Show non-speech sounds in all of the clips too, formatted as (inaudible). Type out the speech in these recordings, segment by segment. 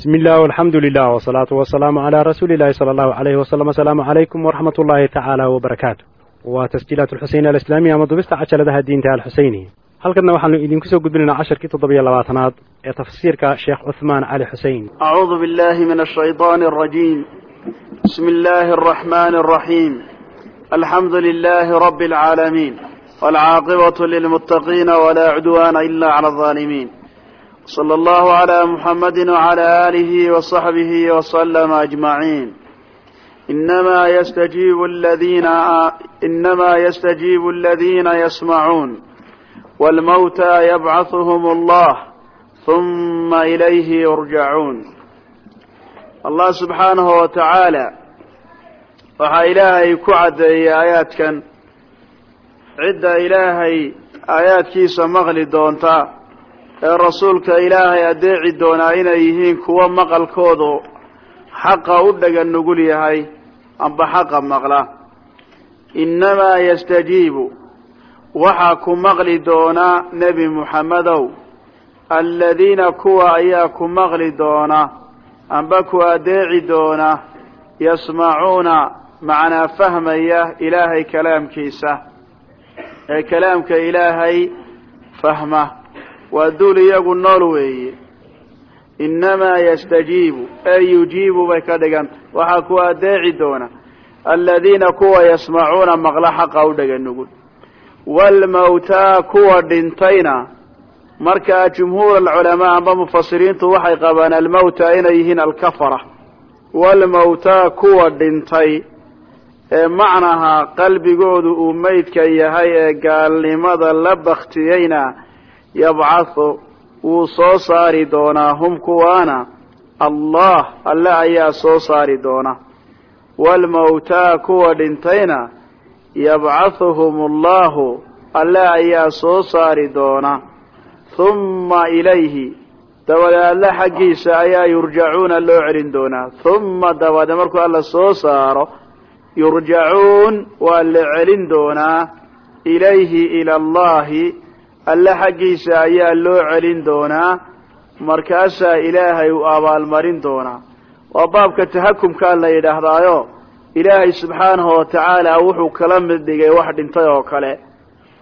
bismi illah alxamdu lilah wsalaatu wasalaamu calaa rasuuli illahi sala allahu alayhi wasalam asalaamu calaykum waraxmat ullahi tacaala wbarakaatu waa tasjiilaat alxuseyn alislaamiya ama dubista cajaladaha diinta alxuseyni halkanna waxaanu idinku soo gudbinaynaa casharkii toddobiyo labaatanaad ee tafsiirka sheekh cuhmaan cali xusein acuudu billahi min ashayطan alrajiim bismi illahi alraxmani alraxiim alxamdu lilahi rabi alcaalamiin walcaaqibatu lilmuttaqiina walaa cudwaana ila cala alظaalimiin slى اllahu عlى muxamadi wعlى alihi وصaxbihi وslma aجmaعin inama ystjiib ladina inama ystjiib اladina ysmacuun wاlmawtى yabcaثhm اllah ثuma ilayhi yurjacuun allah subxaanahu wa tacaala waxaa ilaahay ku caddeeyey aayaadkan cidda ilaahay aayaadkiisa maqli doonta ee rasuulka ilaahay addeeci doonaa inay yihiin kuwo maqalkoodu xaqa u dhaga nugul yahay amba xaqa maqla. Innamaa yastajiibu waxaa ku maqli doonaa nebi muxammedow aladiina kuwa ayaa ku maqli doona amba ku addeeci doona yasmacuuna macnaa fahmaya ilaahay kalaamkiisa. Ee kalaamka ilaahay fahma waa duul iyagu nool weeye. Innamaa yastajiibu ee yujiibu bay ka dhiganta waxaa ku adeeci doona aladiina kuwa yasmacuuna maqla xaqa u dhaga nugul waalmawtaa kuwa dhintayna markaa jumhuur alculamaa amba mufasiriintu waxay qabaan almawta inay yihiin alkafara. Waalmawtaa kuwa dhintay ee macnaha qalbigoodu uu meydka yahay ee gaalnimada la baktiyeyna yabcathu wuu soo saari doonaa hum kuwaana. Allah alle ayaa soo saari doona. Waalmawtaa kuwa dhintayna yabcathuhum allahu alle ayaa soo saari doona. Humma ilayhi dabadeed alle xaggiisa ayaa yurjacuuna loo celin doonaa. Humma dabadeed markuu alla soo saaro yurjacuun waa la celin doonaa. Ilayhi ila allahi alle xaggiisa ayaa loo celin doonaa markaasaa ilaahay uu abaalmarin doonaa. Waa baabka tahakumkaa la yidhaahdaayo ilaahay subxaanahu wa tacaala wuxuu kala mid dhigay wax dhintay oo kale.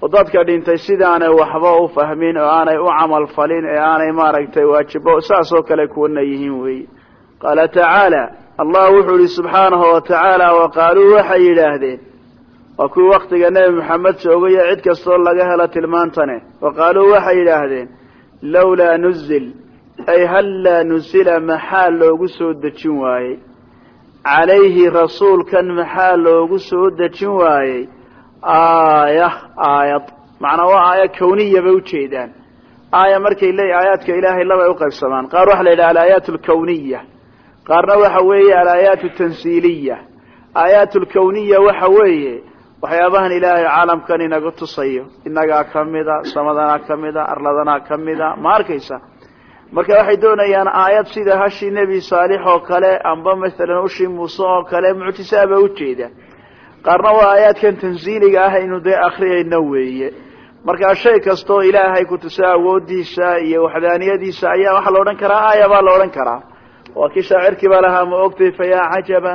Oo dadka dhintay sidaanay waxba u fahmin oo aanay u camal falin ee aanay maaragtay waajibo saas oo kale kuwana yihiin weeye qaala tacaala allah wuxuu yihi subxaanahu wa tacaala wa qaaluu waxay yidhaahdeen waa kuwii waktiga nebi moxamed joogayo cid kastoo laga helo tilmaantane. Wa qaaluu waxay yidhaahdeen lawlaa nuzil ay hallaa nuzila maxaa loogu soo dejin waayey? Calayhi rasuulkan maxaa loogu soo dejin waayey? Aaya aayad. Macnaa waa aaya kawniya bay ujeedaan aaya markay leeyihiin aayaadka ilaahay labay uqaybsamaan qaar waxaa la yidhaha alaayaat alkawniya qaarna waxa weeye alaayaat tansiiliya. Aayaat lkawniya waxa weeye waxyaabahan ilaahay caalamkan inaga tusayo inagaa kamida samadanaa kamida arladanaa kamida ma arkaysa. Marka waxay doonayaan aayad sida hashii nebi saalix oo kale amba masalan ushii muuse oo kale mucjisaa ba ujeeda qaarna waa aayaadkan tansiiliga ah aynu dee akriyayna weeye. Markaa shay kastoo ilaahay kutusa awoodiisa iyo waxdaaniyadiisa ayaa waxaa la odhan karaa aaya baa la odhan karaa. Waa kii shaacirkii baa lahaa ma ogtay fa yaa cajaba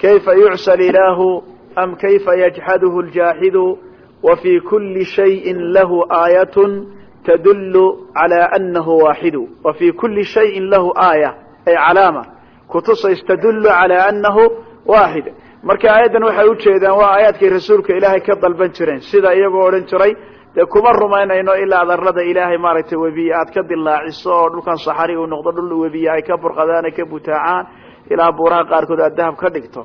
kayfa yucsa ilaahu yajxaduhu ljaaxidu wa fii kuli shayin lahu aayatun tadullu calaa anahu waaxidu wa fii kuli shayin lahu aaya ay calaama kutusays tadullu calaa anahu waaxid marka aayaddan waxay ujeedaan waa aayaadkay rasuulka ilaahay ka dalban jireen sida iyagoo odhan jiray dee kuma rumaynayno ilaa adarada ilaahay maaragtay webiye aad ka dilaaciso oo dhulkan saxari uu noqdo dhul webiye ay ka burqadaan ay ka butaacaan ilaa buuraha qaarkood aad dahab ka dhigto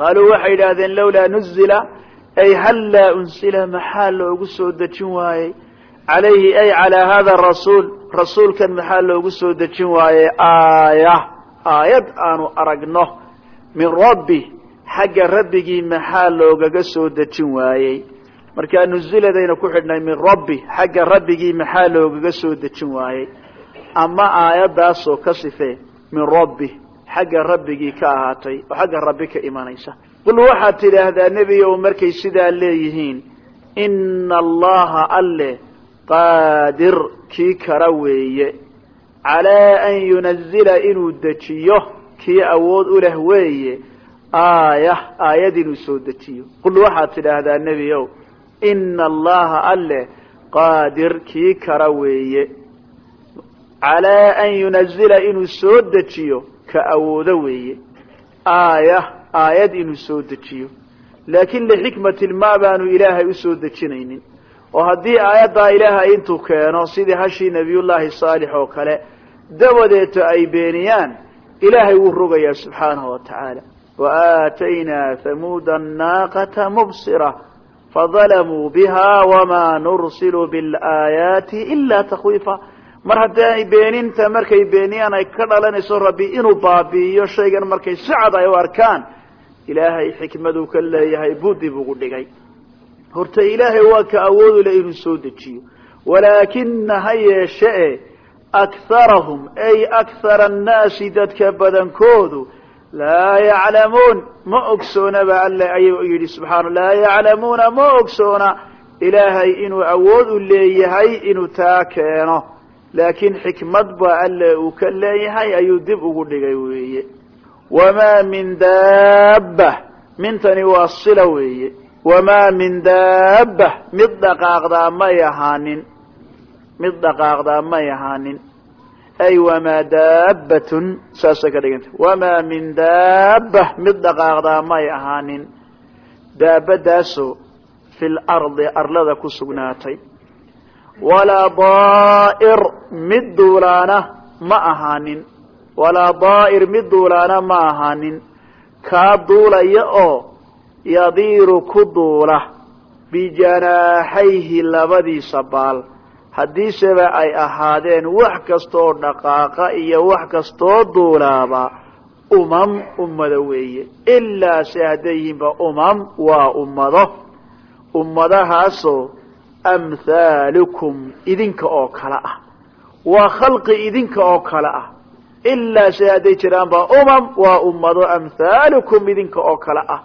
qaaluu waxay yidhaahdeen lawlaa nuzila ay hallaa unsila maxaa loogu soo dejin waayey calayhi ay calaa hada rasuul rasuulkan maxaa loogu soo dejin waayey aaya aayad aanu aragno min rabbi xagga rabbigii maxaa loogaga soo dejin waayey markaa nuziladayna ku xidhnay min rabbi xagga rabbigii maxaa loogaga soo dejin waayey ama aayaddaasoo ka sifee min rabbi xagga rabbigii ka ahaatay oo xagga rabbi ka imanaysa. Qul waxaad tidhaahdaa nebigow markay sidaa leeyihiin ina allaha alle qaadir kii kara weeye. Calaa an yunazila inuu dejiyo kii awood u leh weeye aaya aayad inuu soo dejiyo. Qul waxaad tidhaahdaa nebi ow ina allaha alle qaadir kii kara weeye. Calaa an yunazila inuu soo dejiyo ka awoodo weeye. Aaya aayad inuu soo dejiyo. Laakiin lixikmatin ma baanu ilaahay u soo dejinaynin. Oo haddii aayaddaa ilaahay intuu keeno sidii hashii nebiyullaahi saalix oo kale dabadeeto ay beeniyaan ilaahay wuu rogayaa subxaanahu wa tacaala. Waaataynaa hamuuda annaaqata mubsira fadalamuu biha wamaa nursilu bilaayaati ilaa takwiifa mar haddii beeninta markay beeniyaan ay ka dhalanayso rabbi inuu baabi'iyo shaygan markay si cad ay u arkaan ilaahay xikmaduu ka leeyahay buu dib ugu dhigay. Horta ilaahay waa ka awoodu leh inuu soo dejiyo. Walaakina ha yeeshe e akharahum ay akhara annaasi dadka badankoodu laa yaclamuun ma ogsoona ba alle ayuu yidhi subxaana laa yaclamuuna ma ogsoona ilaahay inuu awood u leeyahay inuu taa keeno laakiin xikmad ba alle uu ka leeyahay ayuu dib ugu dhigay weeye. Wamaa min daaba mintani waa sila weeye. Wamaa min daaba mid dhaqaaqdaa may ahaanin. Mid dhaqaaqdaa may ahaanin. Ay wamaa daabatun saasay ka dhiganta wamaa min daaba mid dhaqaaqdaa may ahaanin. Daabadaasoo fi lardi arlada ku sugnaatay walaa daa'ir mid duulaana ma ahaanin. Walaa daa'ir mid duulaana ma ahaanin. Kaa duulaya oo yadiiru ku duula bijanaaxayhi labadiisa baal. Haddiiseba ay ahaadeen wax kastooo dhaqaaqa iyo wax kastoo duulaaba umam ummado weeye. Ilaa se hadday yihiinba umam waa ummado. Ummadahaasoo amhaalukum idinka oo kale ah waa khalqi idinka oo kale ah ilaa se hadday jiraanba umam waa ummado amhaalukum idinka oo kale ah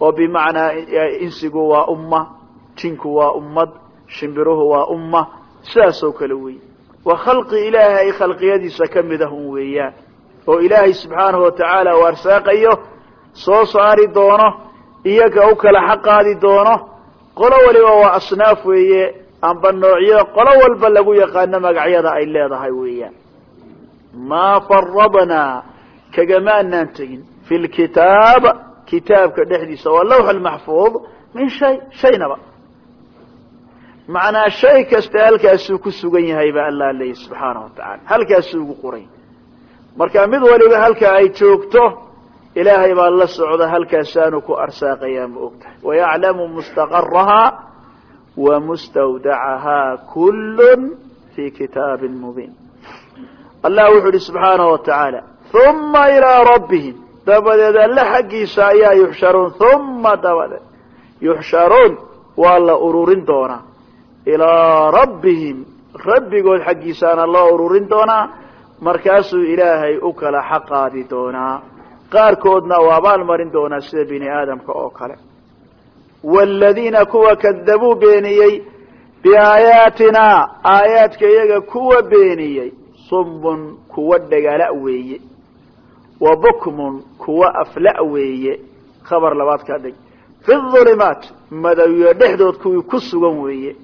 oo bimacnaa insigu waa umma jinku waa ummad shimbiruhu waa umma sidaasoo kale wey waa khalqi ilaahay khalqiyadiisa ka mid ah un weeyaan oo ilaahay subxaanahu watacaala uu arsaaqayo soo saari doono iyaga u kala xaqaadi doono qolo waliba waa asnaaf weeye amba noocyo qolo walba lagu yaqaano magacyada ay leedahay weeyaan. Maa faradnaa kagamaanaan tegin. Fi lkitaab kitaabka dhexdiisa waa lawx almaxfuud min shay shaynaba. Macnaa shay kasta halkaasuu ku sugan yahay ba allah leeyahy subxaanahu watacaala halkaasuu ugu qoray marka mid waliba halka ay joogto ilaahay baa la socda halkaasaanu ku arsaaqayaa ma og tahay wayaclamu mustaqarahaa wa mustawdacahaa kullun fi kitaabin mubiin. Allah wuxuu ihi subxaanahu watacaala uma ilaa rabbihim. Dabadeed alle xaggiisa ayaa yuxsharuun uma dabadeed. Yuxsharuun waa la ururin doonaa. Ilaa rabbihim rabbigood xaggiisaana loo ururin doonaa. Markaasuu ilaahay u kala xaqaadi doonaa qaarkoodna u abaal marin doonaa sida bini aadamka oo kale. Waaladiina kuwa kadabuu beeniyey biaayaatinaa aayaadka iyaga kuwa beeniyey sumbun kuwa dhagala weeye wa bukmun kuwa afla weeye khabar labaad ka dhig. Fi ulumaat madowyo dhexdood kuwii ku sugan weeye.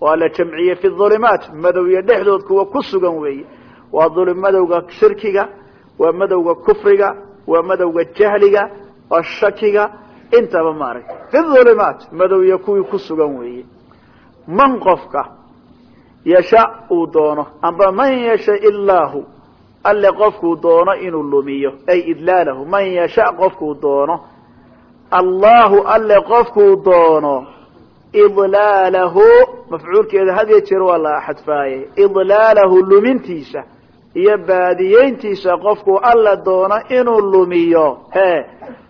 Waa la jamciyey fi ulumaat madowyo dhexdood kuwa ku sugan weeye. Waa madowga shirkiga waa madowga kufriga waa madowga jahliga waa shakiga intaba maaragtay. Fi ulumaat madowya kuwii ku sugan weeye. Man qofka yasha uu doono amba man yasha ilaahu alle qofkuu doono inuu lumiyo ay idlaalahu. Man yasha qofkuu doono allahu alle qofkuu doono idlaalahu. Mafcuulkeeda had iyo jeer waa la xadfaaye idlaalahu lumintiisa iyo baadiyeyntiisa qofkuu alla doono inuu lumiyo. He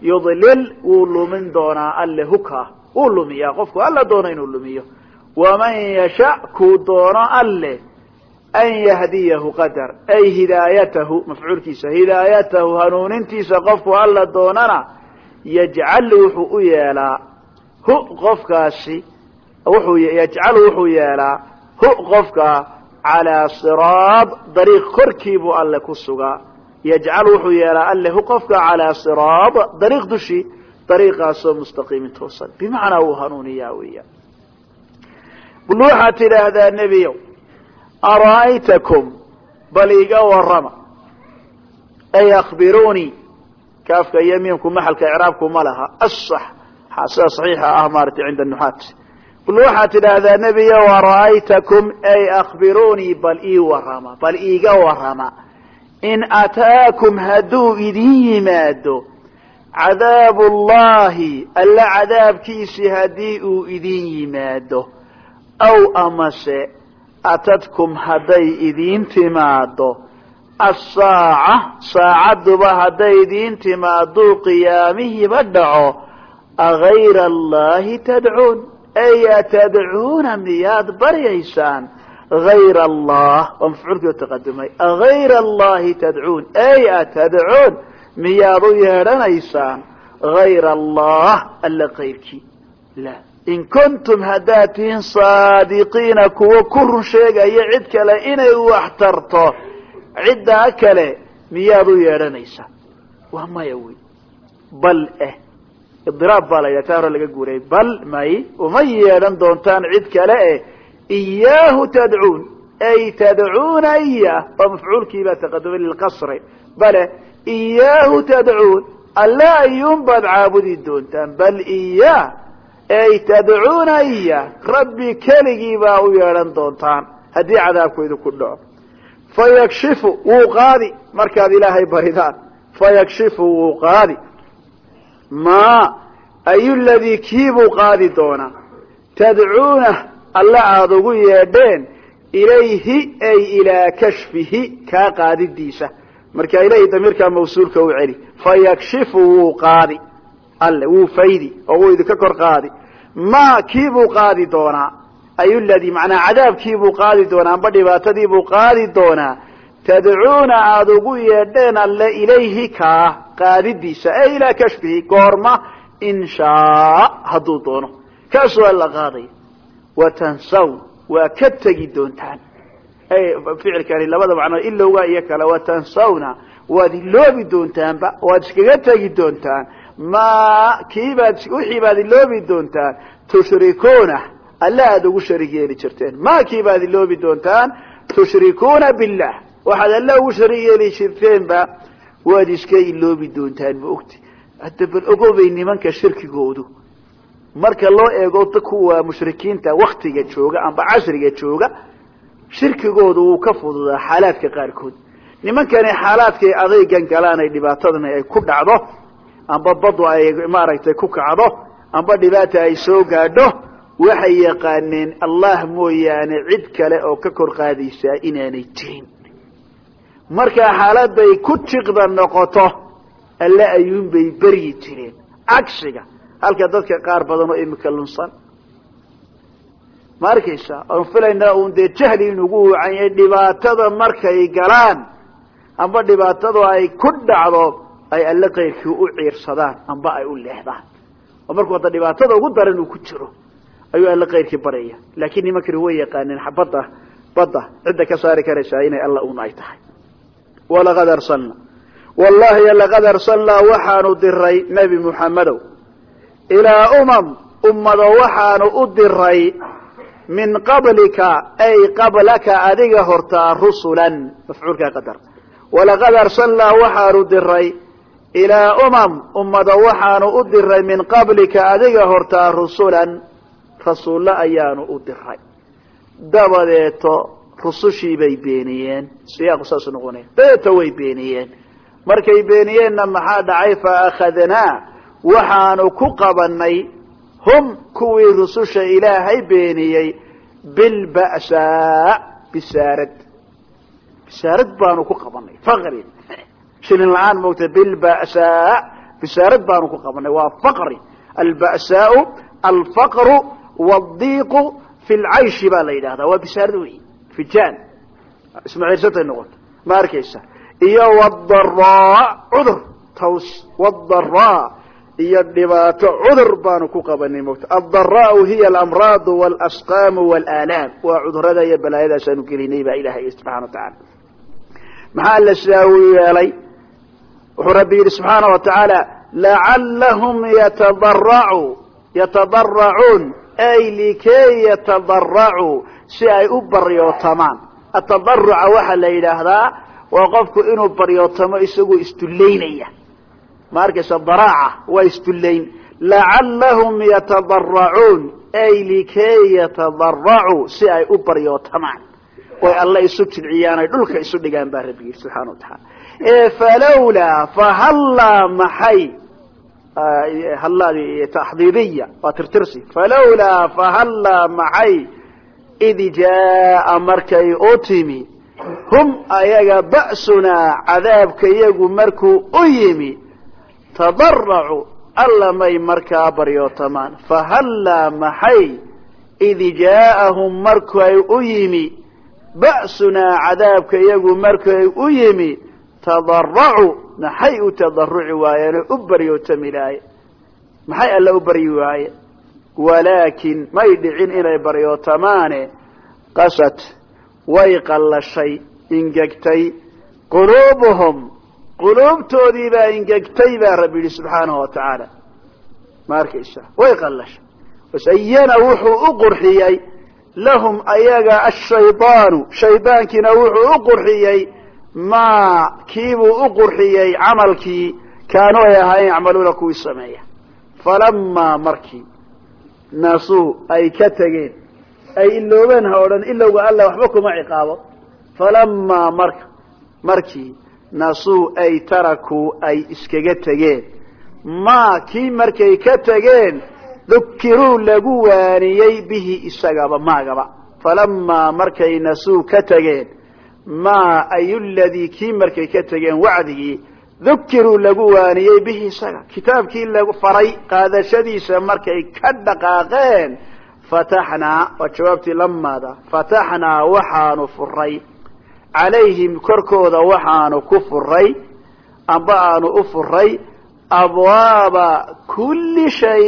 yudlil wuu lumin doonaa alle huka. Wuu lumiyaa qofkuu alla doono inuu lumiyo. Waman yasha kuu doono alle an yahdiyahu qadar. Ay hidaayatahu mafcuulkiisa hidaayatahu hanuunintiisa qofkuu alla doonana yajcal wuxuu u yeelaa. Hu qofkaasi wuxuu yajcalu wuxuu yeelaa. Hu qofka calaa siraad dariiq korkii buu alle ku sugaa yajcal wuxuu yeelaa allehu qofka calaa siraad dariiq dushii dariiqaasoo mustaqiimin toosan bimacnaa uu hanuuniyaa weeyaan bal waxaad tidhaahdaa nebiyow ara'aytakum bal iga warrama ay akhbiruunii kaafka iyo miimku maxalka icraabku ma laha asax sida saxiixa ah maaratay cinda nuxaat bal waxaad tidhaahdaa nebiyow ara'aytakum ay akhbiruunii bal ii warrama bal iiga warrama. In ataakum hadduu idin yimaado cadaabu ullahi alla cadaabkiisii haddii uu idin yimaado. Aw amase atadkum hadday idiin timaado assaaca saacadduba hadday idiin timaaduu qiyaamihiiba dhaco. Agayra allahi tadcuun ay atadcuuna miyaad baryaysaan ayr allah waa mafcuulkii oo taqadumay agayra allahi tadcuun ay atadcuun miyaad u yeedhanaysaan hayra allah alla kayrkii la in kuntum haddaad tihiin saadiqiina kuwo ku run sheegaya cid kale inay wax tarto ciddaa kale miyaad u yeedhanaysaan waa maya wey bal eh idiraab baa la yidhaha taa hore laga guurayay bal may uma yeedhan doontaan cid kale eh iyaahu tadcuun. Ay tadcuuna iya oo mafcuulkiibaa taqadumay lilqasri. Bale iyaahu tadcuun. Alla ayuunbaad caabudi doontaan. Bal iya ay tadcuuna iya. Rabbi keligii baa u yeedhan doontaan. Haddii cadaabku idinku dhaco. Fayakshifu wuu qaadi. Markaad ilaahay baridaan. Fayakshifu wuu qaadi maa ayu ladii kiibuu qaadi doonaa? Tadcuuna alla aada ugu yeedheen ilayhi ay ilaa kashfihi kaa qaadidiisa marka ilahi damiirkaa mawsuulka u celi. Fayakshifu wuu qaadi. Alle wuu faydi oo wuu idinka kor qaadi. Ma kiibuu qaadi doonaa? Ayu ladii macnaa cadaabkiibuu qaadi doonaa? Amba dhibaatadiibuu qaadi doonaa tadcuuna aada ugu yeedheen alle ilayhi kaa qaadidiisa ay ilaa kashfihi goorma in shaa hadduu doono. Kaasuu alla qaadaya. Watansawn waa ka tegi doontaan. Ficilkani labada macnoo ilowga iyo kale watansawna waad iloobi doontaanba waad iskaga tegi doontaan. Ma kiibaad wixii baad iloobi doontaan tushrikuuna alla aada ugu sharig yeeli jirteen. Ma kiibaad iloobi doontaan tushrikuuna billah waxaad alla ugu sharig yeeli waad iska iloobi doontaan ma ogti. Hadda bal ogobay nimanka shirkigoodu. Marka loo eego kuwa mushrikiinta waktiga jooga amba casriga jooga shirkigoodu wuu ka fududaa xaalaadka qaarkood. Nimankani xaalaadkay adaygan galaan ay dhibaatadani ay ku dhacdo amba badu ay maaragtay ku kacdo amba dhibaata ay soo gaadho waxay yaqaaneen allah mooyaane cid kale oo ka kor qaadaysaa inaanay jirin markaa xaaladay ku jiqda noqoto alle ayuunbay beryi jireen cagsiga. Halka dadka qaar badan oo imika lunsan. Ma arkaysa oon filaynaa un dee jahli inugu wacan yahay dhibaatada markay galaan amba dhibaatadu ay ku dhacdo ay alle kayrkii u ciirsadaan amba ay u leexdaan. Oo markuu hadda dhibaatada ugu daran uu ku jiro ayuu alle kayrkii baraya. Laakiin nimankani way yaqaaneen badda badda cidda ka saari karaysaa inay alla un ay tahay walaqad arsalna. Wallahi laqad arsalnaa waxaanu diray nebi muxammedow ilaa umam ummado waxaanu u diray min qablika ay qablaka adiga hortaa rusulan mafcuulkaa qadar. Walaqad arsalnaa waxaanu diray ilaa umam ummado waxaanu u diray min qablika adiga hortaa rusulan rasuulle ayaanu u diray dabadeeto rusushii bay beeniyeen. Siyaaqu saasuu noqonaya dabeeto way beeniyeen. Markay beeniyeenna maxaa dhacay? Fa akhadnaa. Waxaanu ku qabanay hum kuwii rususha ilaahay beeniyey. Bilba'saa bisaarad bisaarad baanu ku qabanay faqri. Shilin la'aan moogta bilba'saa bisaarad baanu ku qabanay waa faqri. Alba'saau alfaqru wadiiqu fi lcayshi baa la yidhahdaa waa bisaarad wey fijaan ismaciirsatay noqoto ma arkaysa? Iyo wadaraa cudur. Taws wadaraa iyo dhibaato cudur baanu ku qabanay mogta addaraau hiya alamraadu waalasqaamu waalaalaam waa cudurrada iyo balaayadaasaanu gelinay baa ilahay subxana wa tacaala maxaa la sidaa yeelay? Wuxuu rabbi yidhi subxaana wa tacaala lacallahum yatadarau yatadaracuun ay likay yatadaracuu si ay u baryootamaan. Atadaruca waxaa la yidhaahdaa waa qofku inuu baryootamo isagoo istullaynaya ma arkaysa daraaca waa istullayn lacallahum yatadaracuun ay likay yatadaracuu si ay u baryootamaan. Oy alle isu jilciyaan ay dhulka isu dhigaan baa rabbi yidhi subxana wa tacaala e falawlaa fahallaa maxay? Halladi taxdiidiya. Waa tirtirsi. Falawlaa fahallaa maxay id jaa'a markay u timi hum ayaga ba'sunaa cadaabka iyagu markuu u yimi tadaracuu alla may markaa baryootamaan fahallaa maxay id jaa'ahum markay u yimi ba'sunaa cadaabka iyagu markay u yimi tadaracuu maxay u tadaruci waayeen oo u baryootami laaye maxay alla u baryi waaye walaakin may dhicin inay baryootamaane qasad way qallashay ingegtay quluubuhum quluubtoodii baa ingegtay baa rabbi yidhi subxaanahu wa tacaala. Ma arkaysa? Way qallashay. Wasayana wuxuu u qurxiyey lahum ayaga ashaydaanu shaydaankiina wuxuu u qurxiyey maa kiibuu u qurxiyey camalkii kaanuu ay ahaayeen yacmaluuna kuwii sameeya. Falamaa markii nasuu ay ka tegeen. Ay iloobeen ha odhan ilowga alla waxba kuma ciqaabo. Falamaa marka markii nasuu ay tarakuu ay iskaga tegeen. Maa kii markay ka tegeen dukiruu lagu waaniyey bihi isagaba maagaba. Falamaa markay nasuu ka tegeen maa ayu ladii kii markay ka tegeen wacdigii dukiruu lagu waaniyey bihi isaga. Kitaabkii lagu faray qaadashadiisa markay ka dhaqaaqeen fataxnaa waa jawaabtii lamaada fataxnaa waxaanu furay. Calayhim korkooda waxaanu ku furay. Amba aanu u furay abwaaba kulli shay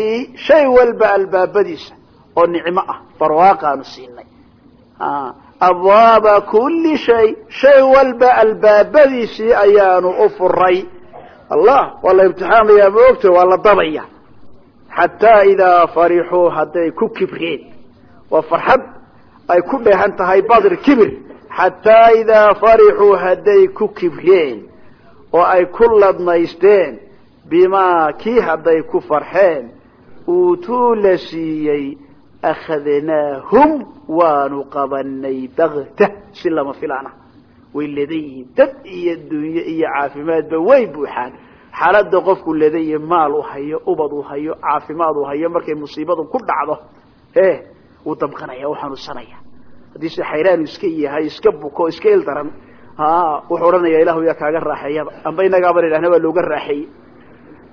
shay walba albaabadiisa oo nicmo ah. Barwaaqaanu siinay abwaaba kulli shay shay walba albaabadiisii ayaanu u furay. Allah waa la imtixaamayaa ma ogta waa la dabaya xataa idaa farixuu hadday ku kibreen. Waa farxad ay ku dheehan tahay badr kibir. Xataa idaa farixuu hadday ku kibreen. Oo ay ku ladnaysteen bimaa kii hadday ku farxeen uutuu la siiyey akhadnaahum waanu qabanay bakta si lama filaana. Way ledan yihiin. Dad iyo dunye iyo caafimaadba way buuxaan. Xaalada qofku ledan yahi maal u hayo ubad u hayo caafimaad u hayo markay musiibadu ku dhacdo e wuu damqanaya u xanuunsanaya. Haddii se xayraanu iska yahay iska buko iska il daran wuxuu odhanaya ilahu yaa kaaga raaxeeyaba amba inagaaba idhahna waa looga raaxeeyey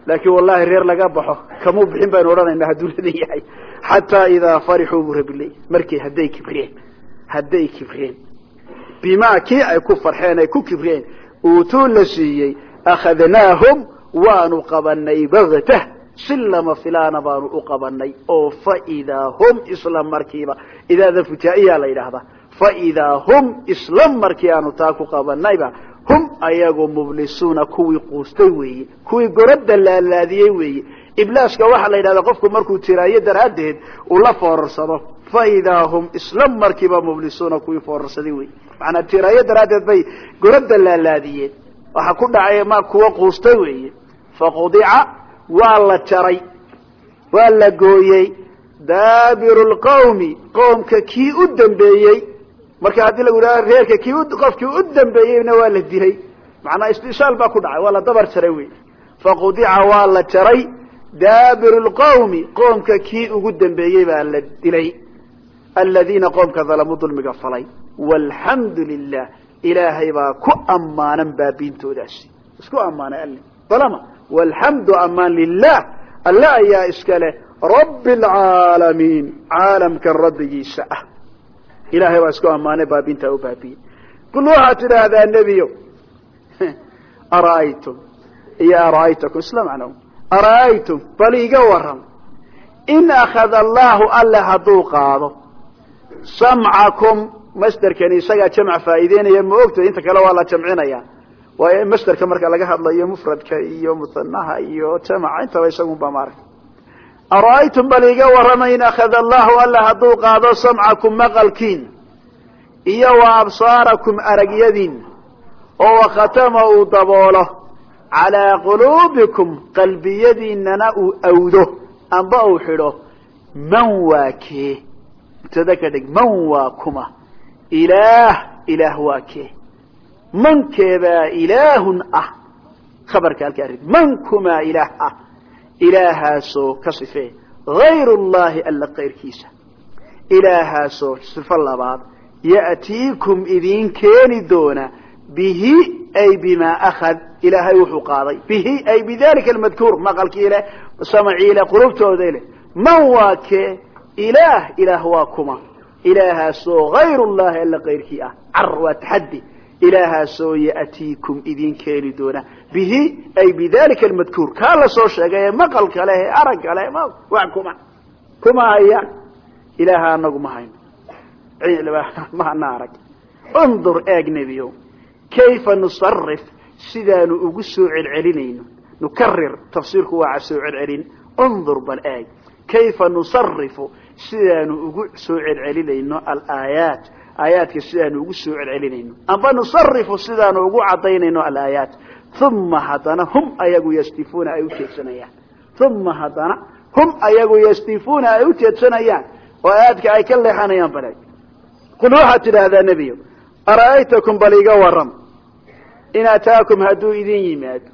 laakiin wallahi reer laga baxo kamuu bixin baynu odhanayna hadduu ledan yahay xataa idaa farixuu buu rabi leey markii hadday kibreen hadday kibreen bimaa kii ay ku farxeen ay ku kibreen uutuu la siiyey akhadnaahum waanu qabanay baktah si lama filaana baanu u qabanay oo faidaa hum isla markiiba idaada fujaa'iyaa la yidhaahdaa faidaa hum isla markii aanu taa ku qabanayba hum ayagoo mublisuuna kuwii quustay weeye kuwii goradda laalaadiyey weeye iblaaska waxaa la yidhahdaa qofku markuu tiraayo daraaddeed uu la foorarsado faidaa hum isla markiiba mublisuuna kuwii foorarsaday wey macanaa tiraayo daraaddeed bay goradda laalaadiyeen. Waxaa ku dhacay ma kuwa quustay weeye. Faqudica waa la jaray. Waa la gooyey. Daabiru lqawmi qoomka kii u dambeeyey. Marka haddii lagu yidhahdo reerka kii qofkii u dambeeyeyna waa la dilay. Macnaa istishaal baa ku dhacay waa la dabar jaray wey faqudica waa la jaray daabiru lqawmi qoomka kii ugu dambeeyey baa la dilay aladiina qoomka dalamuu dulmiga falay walxamdu lilah ilaahay baa ku ammaanan baabiintoodaasi isku ammaanay alle balama walxamdu amaan lilah alle ayaa iska leh rabbi alcaalamiin caalamkan rabbigiisa ah ilahay baa isku ammaanay baabintaa u baabiyey kul waxaad tidhaahdaa nebiyo ara'aytum iyo ara'aytakum isla macno ara'aytum bal iga waram in akhada allahu alle hadduu qaado. Samcakum masderkani isagaa jamc faa'iideynaya ma ogta inta kale waa la jamcinaya. Waayo masderka marka laga hadlayo mufradka iyo muhanaha iyo jamaca intaba isagun ba maaragta ara'aytum bal iga warama in akhada allahu alla hadduu qaado samcakum maqalkiin. Iyo wa absaarakum aragyadiin oo wakhatama uu daboolo calaa quluubikum qalbiyadiinana uu awdo amba uu xidho man waa kee mubtada ka dhig man waa kuma ilaah ilaah waa kee mankeebaa ilaahun ah khabarka halkaa rid man kumaa ilaah ah ilaahaasoo ka sifee hayr llahi alla kayrkiisa ilaahaasoo sifo labaad ya'tiikum idiin keeni doona bihi ay bimaa akhad ilaahay wuxuu qaaday. Bihi ay bidalika almadkuur maqalkii leh samacii leh qulubtooda leh. Man waa kee ilaah ilaah waa kuma. Ilaahaasoo hayr llahi alla kayrkii ah. Car waa taxaddi. Ilaahaasoo ya'tiikum idin keeni doona. Bihi ay bidalika almadkuur. Kaa la sheegay ee maqalka leh ee aragga leh wax kuma. Kuma haya. Ilaaha anagu ma hayno. Mahana arag. Undur eeg nebiyo kayfa nusarif sidaanu ugu soo celcelinayno nukarir tafsiirku waa soo celcelin undur bal eeg kayfa nusarifu sidaanu ugu soo celcelinayno alaayaat aayaadka sidaanu ugu soo celcelinayno amba nusarifu sidaanu ugu cadaynayno alaayaat uma haddana hum ayagu yastifuuna ay ujeedsanayaan uma haddana hum ayagu yastifuuna ay ujeedsanayaan oo aayaadka ay ka leexanayaan bale qul waxaad tidhaahdaa nebiyo ara'aytakum bal iga waram in ataakum hadduu idin yimaado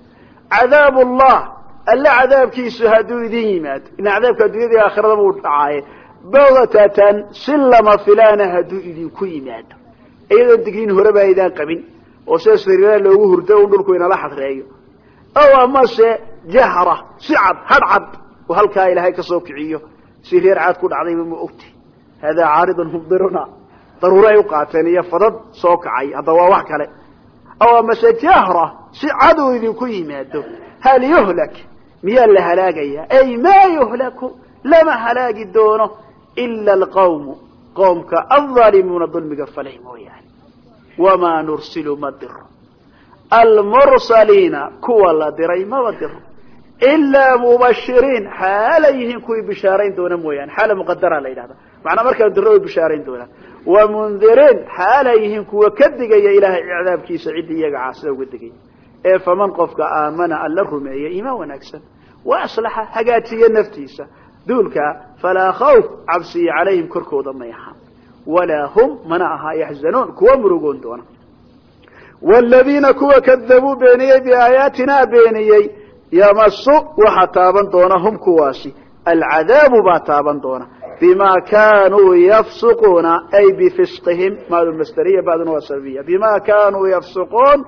cadaab ullah alle cadaabkiisu hadduu idin yimaado ina cadaabka addunyada iyo aakhirada buu dhacaaye bawatatan si lama filaana hadduu idinku yimaado iyadoon digriin horeba aydaan qabin oo sida sariiraha loogu hurdo un dhulku inala xadreeyo ow amase jahra si cad hadh cad oo halkaa ilaahay ka soo kiciyo si reer caad ku dhacdayba ma mumdiruna daruuro ay u qaateen iyo fadad soo kacay hadda waa wax kale. Aw amase jahra si cad uu idinku yimaado hal yuhlak? Miyaa la halaagaya ay maa yuhlaku? Lama halaagi doono ila alqawmu. Qowmka alظaalimuuna dulmiga falay mooyaane. Wamaa nursilu ma diro almursaliina kuwa la diray maba diro ilaa mubashiriin xaalay yihiin kuwii bishaarayn doona mooyaane. Xaala muqadara la yidhahda. Macnaa markaan diro way bishaarayn doonaan wamundiriin xaalay yihiin kuwa ka digaya ilaahay cadaabkiisa ciddii iyaga caasida uga digaya ee faman qofka aamana alla rumeeya iimaan wanaagsan wa aslaxa hagaajiya naftiisa. Duulka falaa khawf cabsiya calayhim korkooda may ahaan. Walaa hum mana ahaa yaxzanuun kuwa murugoon doona. Wladiina kuwa kadabuu beeniyey biaayaatinaa beeniyey. Yamasu waxaa taaban doona hum kuwaasi. Alcadaabu baa taaban doona bima kanuu yafsuquuna ay bifisqihim maadu masderiya baduna waa sababiya bima kanuu yafsuquun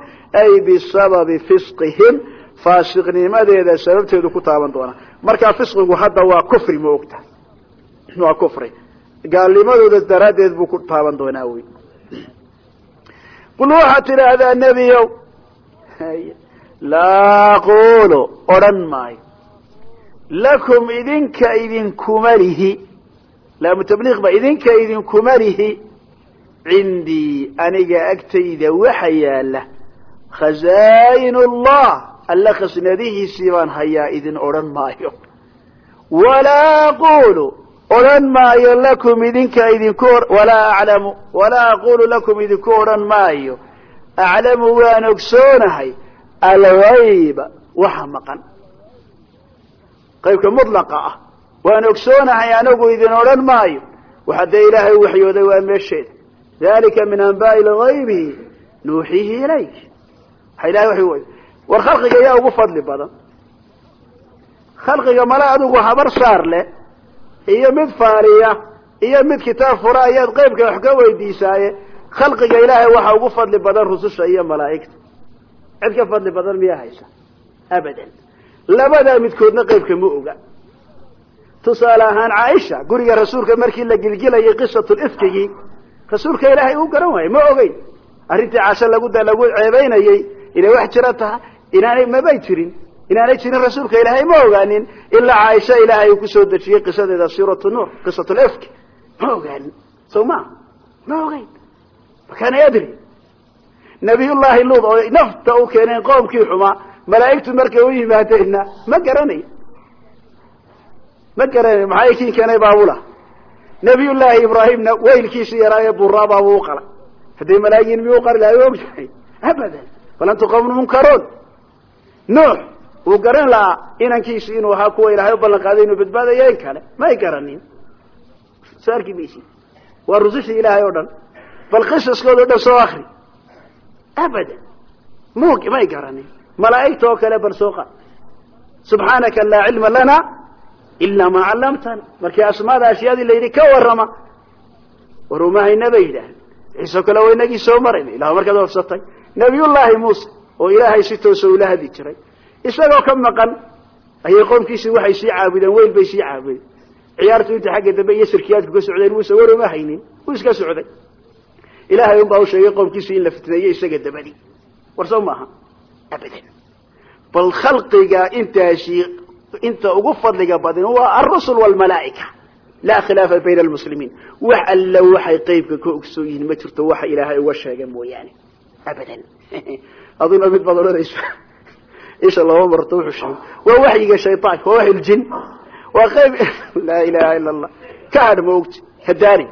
ay bisababi fisqihim faasiqnimadeeda sababteedu ku taaban doona markaa fisqigu hadda waa kufri ma ogta waa kufri gaalnimadooda daraaddeed buu ku taaban doonaa wy qul waxaad tidhaahdaa nebiyow laa aqulu odhan maayo lakum idinka idinkuma laamu tabliiq ba idinka idinkuma lihi cindii aniga agtayda waxa yaalla khazaain allah alla khasnadihiisii baan hayaa idin odhan maayo. Walaa aqulu odhan maayo lakum idinka idinku walaa aclamu walaa aqulu lakum idinku odhan maayo. Aclamu waan ogsoonahay algayba waxa maqan. Qaybka mudlaqa ah waan ogsoonahay anagu idin odhan maayo. Waxa dee ilaahay waxyooday waa meesheeda dalika min anbaai lgaybi nuuxiihi ilayk. Waxa ilahay wa war khalqiga yaa ugu fadli badan. Khalqiga male adigu habar saar leh iyo mid faaliya iyo mid kitaab fura ayaad qeybka wax ka weydiisaaye khalqiga ilaahay waxa ugu fadli badan rususha iyo malaa'igta. Cid ka fadli badan miyaa haysa? Abadan. Labadaa midkoodna qeybka ma oga tusaale ahaan caaisha guriga rasuulka markii la gilgilayay qisatu ifkigii rasuulka ilaahay uu garan waayo ma ogeyn. Arrintii caasho lagu da lagu ceebeynayey inay wax jira taha inaanay mabay jirin inaanay jirin rasuulka ilaahay ma ogaanin. Ilaa caaisha ilaahay uu ku soo dejiyey qisadeeda suuratu nuur qisat lfk ma ogaanin. So ma? Ma ogeyn. Makaana yadri? Nabiyullaahi luud oo nafta u keeneen qoomkii xumaa malaa'igtu markay u yimaadeenna ma garanayo ma garanayo maxay kii keenay baabula? Nabiyullaahi ibraahimna weylkiisii yaraaye buraabaabu u qalay haddii malaayiin miyuu qari lahay og tahay abadan. Falantu qawmun munkaruun nuux wuu garan lahaa inankiisi inuu ahaa kuwa ilaahay u ballan qaaday inuu badbaadayo in kale. May garanin. Soo arki maysi. Waa rusushii ilaahay oo dhan. Bal qisaskooda o dhan soo akri abadan. Mug may garanin. Malaa'igta oo kale bal soo qa subxaanaka laa cilma lana ilaa maa callamtana markii asmaada ashyaadii la yidhi ka warrama warumahayna bay yidhaaheen ciisoo kale waa inagii soo marayna ilah markaad wafsatay nabiyullaahi muuse oo ilaahay si toosa ula hadli jiray isagoo ka maqan ayay qoomkiisii waxay sii caabudeen weyl bay sii caabudeen ciyaartu inta xagga dambe iyo shirkiyaadku ka socdeen muuse war uma haynin wuu iska socday ilaahay unbaa u sheegay qoomkiisii in la fitneeyo isaga dabadii war soo maaha inta ugu fadliga badan waa alrusul wlmalaaika laa khilaafa bayna almuslimiin. Wax alla waxay qeybka ka ogsoon yihiin ma jirto waxa ilaahay uga sheega mooyaane. Abadan. (laughs) Aduna mid baad odhanaysa (laughs) isha laba marto wuxuu sheegay. Waa waxyiga shayطaanka waa waxy ljin waa qayb (laughs) laa ilaha ila allah ka hadh ma ogti. Hadaari.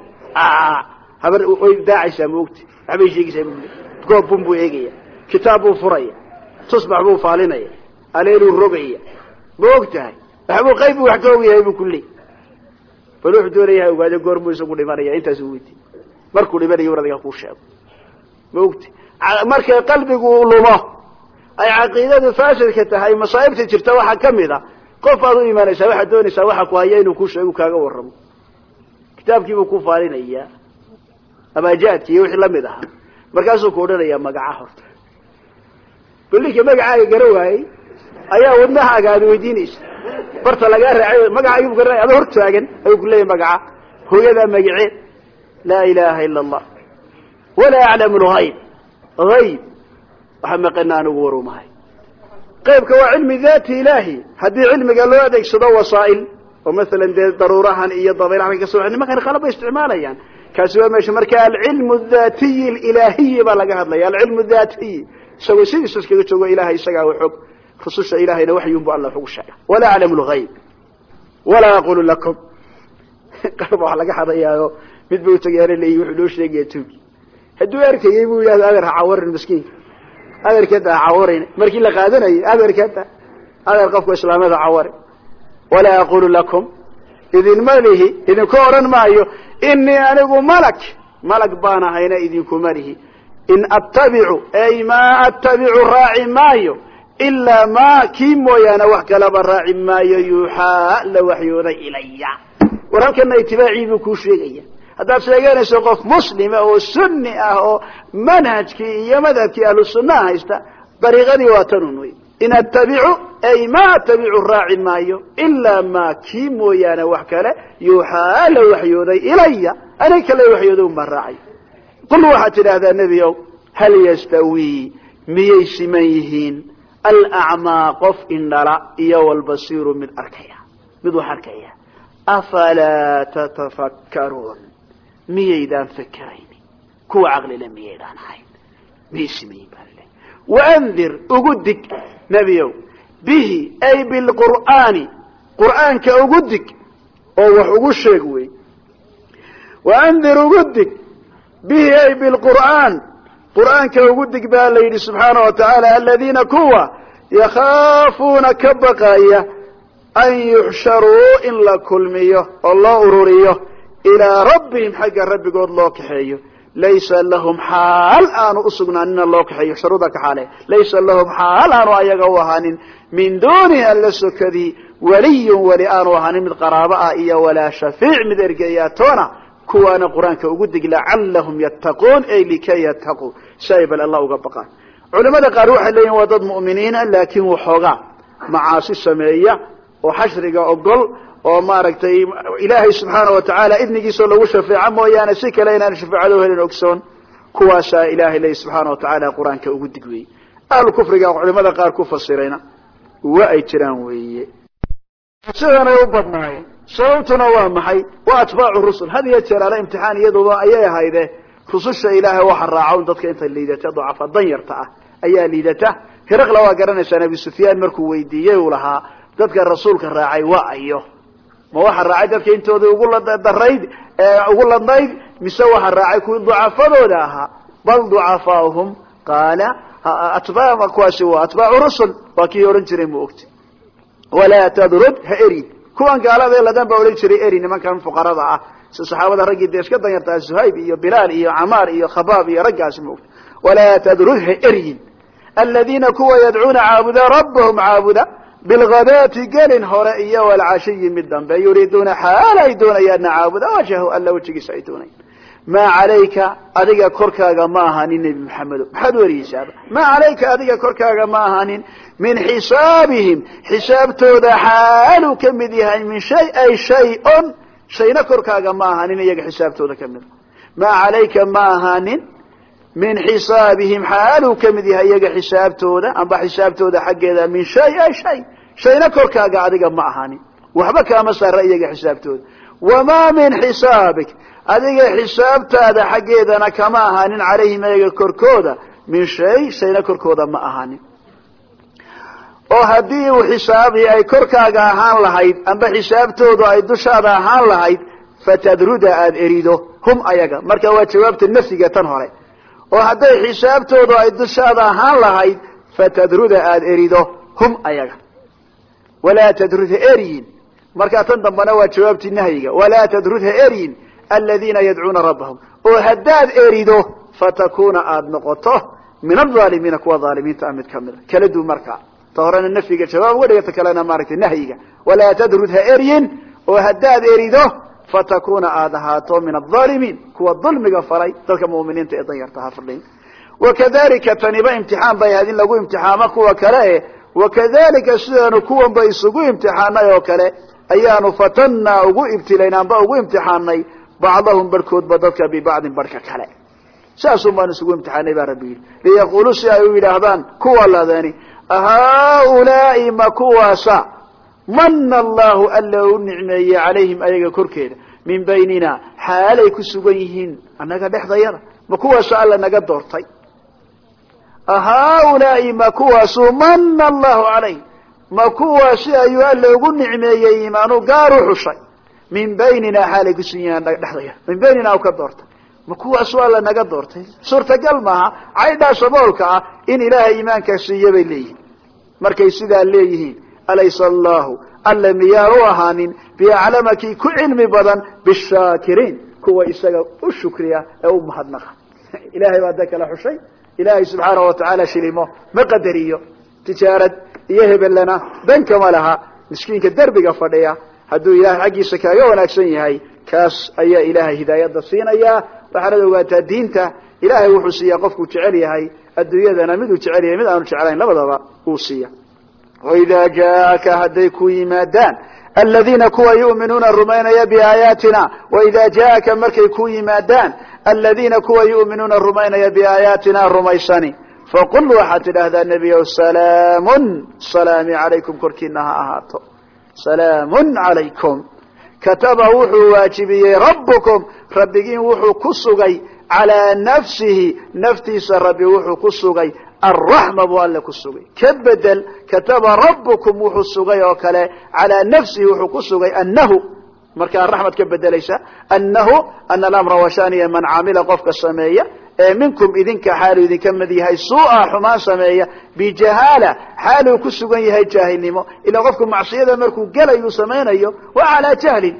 Habar way daacaysaa ma ogti. Waxbay ma og tahay waxbuu wax ka og yahay bu kuleey bal wuxuu doonaya ogaado goormuu isagu dhimanaya intaasu weydi markuu dhimanayo adiga kuu sheego. Ma ogti markay qalbigu lumo ay caqiidadu faasidka tahay masaa'ibta jirta waxaa ka mid a qof aad u imaanaysaa waxaad doonaysaa waxa ku haya inuu ku sheego kaaga warramo. Kitaabkiibuu ku faalinayaa abaajaadki iyo wixii la mid ahaa. Markaasuu ku odhanayaa magaca horta. Bal ninka magacaaga gara waayey ayaa wadnahaaga aad weydiinaysa. Barta lagaa raacay magacaagibu garanaya ada hor taagan ayuu ku leeyahy magaca. Hooyadaa magaceed laa ilaha ila allah walaa aclamu lgayb ayb waxa maqana anigu warumahay qaybka waa cilmi dati ilaahi. Haddii cilmiga loo adeegsado wasaa'il oo masalan dee daruurahan iyo dabaylahan ka soo nimankan qalab bay isticmaalayaan. Kaasi waa meesha marka alcilmu dhatiyi ilaahiyi baa laga hadlaya alcilmu dhatiyi isagoo sidiisa iskaga joogo ilahay isagaa xog rususha ilahayna waxyun bu alla ugu sheega walaa aclamu lgayb walaa aqulu lakum. (laughs) Qalba wax laga hadayaayo mid ba utagayaana leeyi wuxuu noo sheegaya tuugi. Hadduu arkayey bu yidhahdo adeer ha cawarin miskiinka adeerkeeda ha cawarin markii la qaadanayay adeerkeeda adeer qofku islaamada cawari walaa aqulu lakum. Idinma lihi idinku odhan maayo inii anigu malag malag baan ahayna idinkuma lihi. In attabicu ay maa attabicu raaci maayo ilaa ma kii mooyaane wax kalaba raaci maayo yuuxaa la waxyooday ilaya. War halkana buu kuu sheegaya. Haddaad sheeganayso qof muslima oo sunni ah oo manhajkii iyo madhabkii ahlu sunnaha haysta dariiqadii waa tanun wey in attabicu ay ma attabicu raaci maayo. Ilaa ma kii mooyaane wax kale yuuxaa la waxyooday ilaya. Anig kala waxyooday un raacay. Qul waxaad tidhaahdaa nebi ow hal yastawii miyay siman yihiin alacmaa qof indhala iyo walbasiiru mid arkaya. Mid wax arkaya. Afalaa tatafakkaruun? Miyaydaan fakerayni kuwa caqlile miyaydaan ahayn? Yihin baa waandir ugu dig nebiow bihi ay bilqur'aani. Qur'aanka ugu dig oo wax ugu sheeg wey waandir ugu dig. Bihi ay bilqur'aan qur'aanka ugu dig baa la yidhi subxaana wa tacaala aladiina kuwa yakhaafuuna ka baqaya an yuxsharuu in la kulmiyo oo loo ururiyo ilaa rabbihim xagga rabbigood loo kaxeeyo. Laysa lahum xaal aanu usugnaanina loo kaxeeyo. Yuxsharuuda ka xaale. Laysa lahum xaal aanu ayaga u ahaanin. Min duunihi alla sokadii weliyun weli aanu ahaanin. Mid qaraabo ah iyo walaa shafiic mid ergeyaatoona kuwaana qur'aanka ugu dig lacalahum yattaquun ay likay yattaquu si ay bal allah uga baqaan. Culimada qaar waxay leeyihiin waa dad mu'miniina laakiin waxoogaa macaasi sameeya oo xashriga ogol oo maaragtay ilaahay subxaana wa tacaala idnigiisao lagu shafeeco mooyaane si kale inaan shafaacado helin ogsoon. Kuwaasaa ilahay leeyi subxaana wa tacaala qur'aanka ugu dig weeyey ahlu kufriga culimada qaar ku fasirayna. Wa ay jiraan weeye. Sidanay u badnaayeen sababtuna waa maxay? Waa atbaacu rusul. Had iyo jeer ale imtixaan iyaduba ayay ahayde rususha ilaahay waxa raaca un dadka inta liidata ducafa danyarta ah ayaa liidata. Hiraqla waa garanaysaan abi sufyaan markuu weydiiyey uu lahaa dadka rasuulka raacay waa ayo. Ma waxa raacay dadka intoodii ugu darayd ugu ladnayd? Mise waxa raacay kuwii ducafadooda ahaa? Bal ducafaahum qaala kuwaasi waa atbaacu rusul. Waa kii odhan jiray ma ogti. Walaa tadrud ha eri kuwan gaalada ladan baa odhan jiray eri nimankan fuqarada ah. Si saxaabada raggii dee iska danyartaa suhayb iyo bilaal iyo camaar iyo khabaab iyo raggaasi ma ogti walaa tadrud ha eryin aladiina kuwa yadcuuna caabuda rabbahum caabuda bilghadaati gelin hore iyo walcashiyi mid dambe yuriiduuna xaal ay doonayaanna caabuda wajhahu alla wejigiisa ay doonayan maa calayka adiga korkaaga ma ahaanin nebi maxamedo maxaad wariyeysaaba maa calayka adiga korkaaga ma ahaanin min xisaabihim. Xisaabtooda xaaluu ka mid yahay min shay ay shay-on shayna korkaaga ma ahaanin iyaga xisaabtooda ka mida maa calayka ma ahaanin min xisaabihim xaaluu ka mid yahay iyaga xisaabtooda amba xisaabtooda xaggeeda min shay ay shay. Shayna korkaaga adiga ma ahaanin. Waxba kaama saara iyaga xisaabtooda wamaa min xisaabik adiga xisaabtaada xaggeedana kama ahaanin calayhim iyaga korkooda. Min shay shayna korkooda ma ahaanin. Oo haddii uu xisaabii ay korkaaga ahaan lahayd amba xisaabtoodu ay dushaada ahaan lahayd fatadruda aada erido hum ayaga. Marka waa jawaabta nafyiga tan hore. Oo hadday xisaabtoodu ay dushaada ahaan lahayd fatadruda aada erido hum ayaga. Walaa tadrud ha eryin markaa tan dambana waa jawaabtii nahyiga. Walaa tadrud ha eryin aladiina yadcuuna rabbahum. Oo haddaad erido fatakuna aada noqoto min alaalimiina kuwa aalimiinta a mid kamida kala du markaa ta horena nafyiga jawaab uga dhigata kalena maaragtay nahyiga. Walaa tadrud ha eryin oo haddaad erido fatakuna aada ahaato min alaalimiin kuwa dulmiga falay dadka muminiinta ee danyarta ha fadhiin. Wakadalika taniba imtixaan bay ahayd in lagu imtixaamo kuwa kale e wakadalika sidaanu kuwanba isugu imtixaanay oo kale ayaanu fatannaa ugu ibtilayn amba ugu imtixaanay bacdahum barhkoodba dadka bibacdin barhka kale. Saasun baan isugu imtixaanay baa rabbi yidhi. Liyaquluu si ay u yidhaahdaan kuwa ladani haulaai ma kuwaasa? Mana allahu alla u nicmeeyey calayhim ayaga korkeeda? Min baynina xaalay ku sugan yihiin annaga dhexdayada ma kuwaasu alla naga doortay? Haulaai ma kuwaasu mana allahu calayhim ma kuwaasi ayuu alla ugu nicmeeyey imaanu gaar u xushay. Min baynina xaalay ku sugan yihiin dhexdayada min baynina ka doortay. Ma kuwaasu alla naga doortay? Suurtagal maaha caydhaa saboolka ah in ilaahay iimaankaa siiya bay leeyihiin markay sidaa leeyihiin alaysa allahu alla miyaan u ahaanin biaclama kii ku cilmi badan bishaakiriin kuwa isaga u shukriya u mahadnaqa. (laughs) Ilahay baa da iyo hebellana dankama laha. Miskiinka derbiga fadhiya hadduu ilahay xaggiisa kaaga wanaagsan yahay kaas ayaa ilaahay hidaayada siinaya waxaanad ogaataa diinta. Ilaahay wuxuu siiyaa qofkuu jecel yahay adduunyadana miduu jecel yahay mid aanu jeclayn labadaba uu siiya. Waidaa jaaka hadday ku yimaadaan aladiina kuwa yu'minuuna rumaynaya biaayaatina. Waidaa jaaka markay ku yimaadaan aladiina kuwa yu'minuuna rumaynaya biaayaatina rumaysani faqul waxaad tidhaahdaa nebiyow salaamun salaami calaykum korkiina ha ahaato salaamun calaykum kataba wuxuu waajibiyey rabbukum rabbigiin wuxuu ku sugay calaa nafsihi naftiisa rabbi wuxuu ku sugay alraxma buu alle ku sugay ka bedel kataba rabbukum wuxuu sugay oo kale calaa nafsihi wuxuu ku sugay annahu markaa raxmad ka bedelaysa annahu ana alamra washaniya man camila qofka sameeya ee minkum idinka xaaluu idinka mid yahay suu'a xumaan sameeya bijahaala xaaluu ku sugan yahay jaahilnimo. Ilaa qofku macsiyada markuu gelayuu samaynayo wa calaa jahlin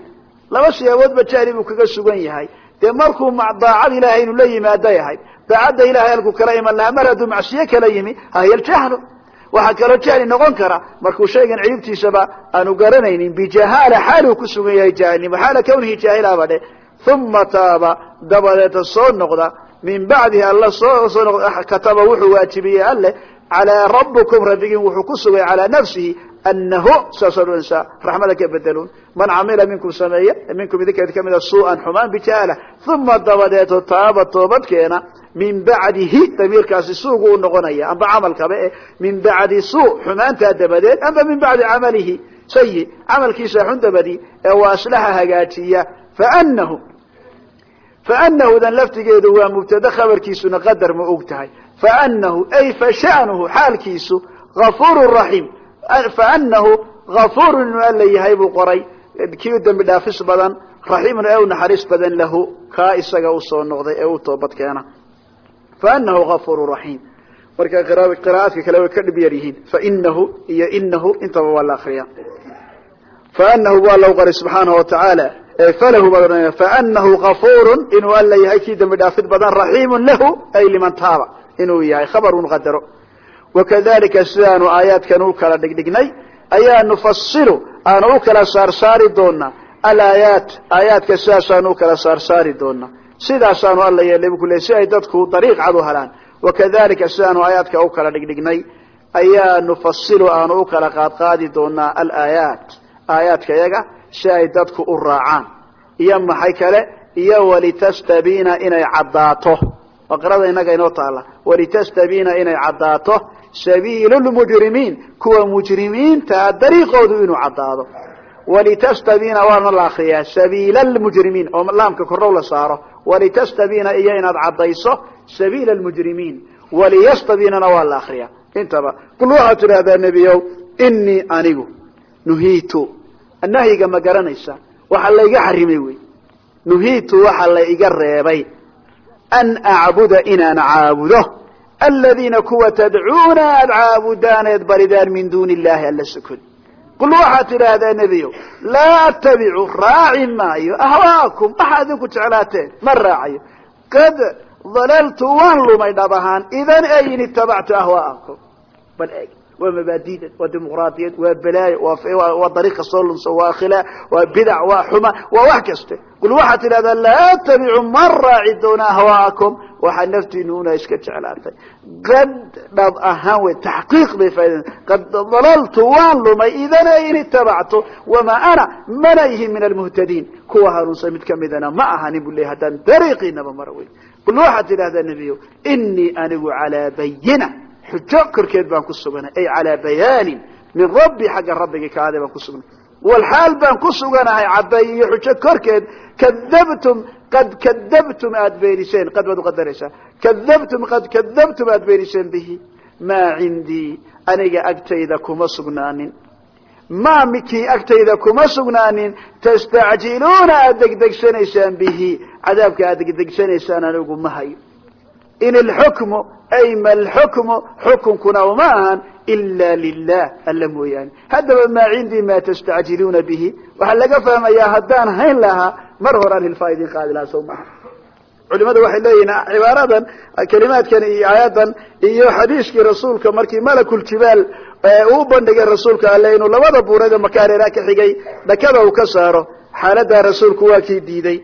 laba siyaaboodba jahli buu kaga sugan yahay. Dee markuu daacad ilahay inuu la yimaaday ahayd daacadda ilahay halkuu kala iman lahaa mar hadduu macsiyo kala yimi hahiya ljahlu waxaa kaloo jahli noqon kara markuu shaygan cidibtiisaba aanu garanaynin bijahaala xaaluu ku sugan yahay jaahilnimo xaala kawnihi jaahilaba dhe. Uma taaba dabadeeta soo noqda min bacdihi alla soo soo kataba wuxuu waajibiyey alle calaa rabbikum rabbigiin wuxuu ku sugay calaa nafsihi anahu saasoo dhanaysaa raxmada ka bedeluun man camila minkum sameeya minkum idinkeed kamida suu'an xumaan bijahala uma dabadeeto taaba toobadkeena min bacdihi damiirkaasi suugu u noqonaya amba camalkaba eh min bacdi suu xumaantaa dabadeed amba min bacdi camalihi. Sayi camalkiisa xun dabadi ee waa aslaha hagaajiya faanahu faanahudan laftigeedu waa mubtade khabarkiisuna qadar ma og tahay faanahu ay fashanuhu xaalkiisu afuru raxiim faanahu afurun inuu alla yahay buu qoray kii dembi dhaafis badan raxiimun ee u naxariis badan lahu kaa isaga u soo noqday ee u toobad keena faanahu afuru raxiim marka qiraaadka kale way ka dhib yar yihiin fainahu iyo inahu intaba waa la akriya faanahu waa lou qoray subxaanahu watacaala falahu baad faanahu afurun inuu alla yahay kii dembi dhaafid badan raxiimun lahu ay liman taaba inuu yahay khabarun qadaro wakadalika sidaanu aayaadkan u kala dhigdhignay ayaa nufasilu aanu u kala saarsaari doonaa alaayaat aayaadka sidaasaanu u kala saarsaari doonaa sidaasaanu alla yeelay bu kule si ay dadku dariiq cad u helaan wakadalika sidaanu aayaadka u kala dhigdhignay ayaa nufasilu aanu u kala qaadqaadi doonaa alaayaat aayaadka iyaga si ay dadku u raacaan. Iyo maxay kale? Iyo walitastabiina inay caddaato. Baqrada inaga inoo taala walitastabiina inay caddaato. Sabiilu lmujrimiin kuwa mujrimiinta dariiqoodu inuu caddaado. Walitastabiina waana la akriyaa sabiila lmujrimiin oo laamka korrow la saaro. Walitastabiina iyo inaad caddayso sabiila lmujrimiin waliyastabiinana waa la akriyaa intaba qul waxaad tidhahdaa nebiyow inii anigu nuhiitu nahyiga ma garanaysa. Waxa layga xarimay wey. Nuhiitu waxa la iga reebay an acbuda inaan caabudo. Aladiina kuwa tadcuuna aad caabudaaneed baridaan min duuni illahi alla sukod qul waxaad tidhaahdaa nebiyo laa attabicu raaci maayo ahwaakum waxaa idinku jeclaateen ma raacayo. Qad dalaltu waan lumay dhab ahaan idan ayin itabactu ahwaa'akum waa mabaadida waa dimuqraadiyad waa balaayo waa dariiq kastoo lunso waa khilaa waa bidac waa xuma waa wax kaste. Qul waxaad tidhahdaa laa attabicu ma raaci doona ahwaa'akum waxaa naftiinu una iska jeclaatay. Qad dhab ahaan wey taxqiiq bay faaidan qad dalaltu waan lumay idan ayin itabactu wamaa ana mana ihi min almuhtadiin. Kuwa hanuunsan mid kamidana ma ahanin bu ley haddaan dariiqiinaba mara wey qul waxaad tidhahdaa nebiyo inii anigu calaa bayina xujo korkeed baan ku suganay ay calaa bayaanin min rabbi xagga rabbigii kaade baan ku sugnay. Walxaal baan ku suganahay cadday iyo xujo korkeed kadabtum qad kadabtum aada beeniseen qad baad uqadaraysaa kadabtum qad kadabtum aada beeniseen bihi. Maa cindii aniga agtayda kuma sugnaanin. Ma mikii agtayda kuma sugnaanin. Tastacjiluuna aada degdegsanaysaan bihi. Cadaabka aada degdegsanaysaan anigu ma hayo in ilxukmu ay ma lxukmu xukunkuna uma ahan ila lilah alla mooyaane. Haddaba maa cindii ma tastacjiluuna bihi. Waxaa laga fahmayaa haddaan hayn lahaa mar horaan hilfaa idin qaadi lahaa sow maaha culimadu waxay leeyihiin cibaaradan kelimaadkan iyo aayadan iyo xadiiskii rasuulka markii malakuljibaal uu bandhigay rasuulka alle inuu labada buureed oo makaareeraa ka xigay dhakada uu ka saaro xaaladaa rasuulku waa kii diiday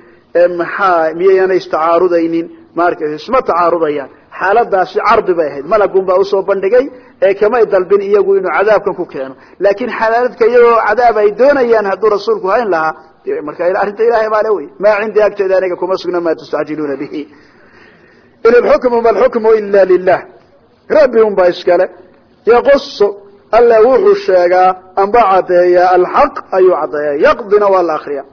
maxaa miyayaana istacaarudaynin maarka isma tacaarudayaan xaaladaasi cardi bay ahayd. Malagun baa u soo bandhigay ee kamay dalbin iyagu inuu cadaabkan ku keeno. Laakiin xalaaladka iyagoo cadaab ay doonayaan hadduu rasuulku hayn lahaa marka arrinta ilahay baa le wey maa cindii agteeda aniga kuma sugna ma tastacjiluuna bihi. In ma lxukmu ila lilah rabbi un baa iskale. Yaqusu alla wuxuu sheegaa amba caddeeyaa alxaq ayuu caddeeya yaqdina waa la akriya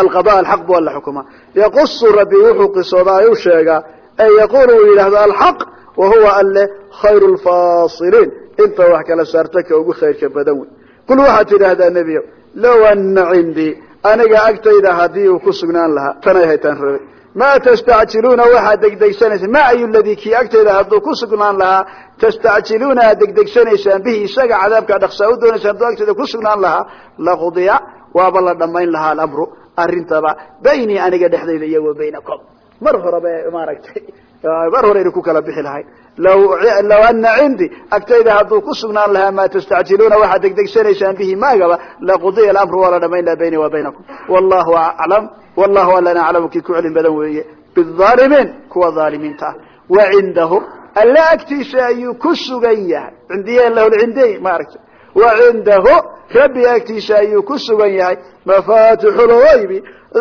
alqada alxaq bu alla xukuma yaqusu rabbi wuxuu qisoodaa ayuu sheegaa ee yaqul uu yidhaahdo alxaq wa huwa alle khayru lfaasiliin inta wax kala saarta ka ugu khayrka badan wey qul waxaad tidhaahdaa nebiyo low ana cindii aniga agtayda haddii uu ku sugnaan lahaa tanay haytaan rabay ma tastacjiluuna waxaad degdegsanaysa ma ayu ladii kii agtayda hadduu ku sugnaan lahaa tastacjiluuna aad degdegsanaysaan bihi isaga cadaabkaa dhaqsaa u doonaysaan hadduu agtayda ku sugnaan lahaa laqudiya waaba la dhammayn lahaa alamru arrintaba baynii aniga dhexdayda iyo wa baynakum mar horeba maaragtay (laughs) mar hore aynu ku kala bixi lahayn law ana cindii agtayda hadduu ku sugnaan lahaa ma tastacjiluuna waxaad degdegsanaysaan bihi maagaba laqudiya alamru waa la dhamayn lahaa bayni wa baynakum. Wallahu aclam wallahu alana aclamu kii ku celin badan weeye. Biaalimiin kuwa aalimiinta wa cindahu alla agtiisa ayuu ku sugan yahay. Cindiye lahu lcindiy maaragtay wa cindahu rabbi agtiisa ayuu ku sugan yahay mafatixu lgaybi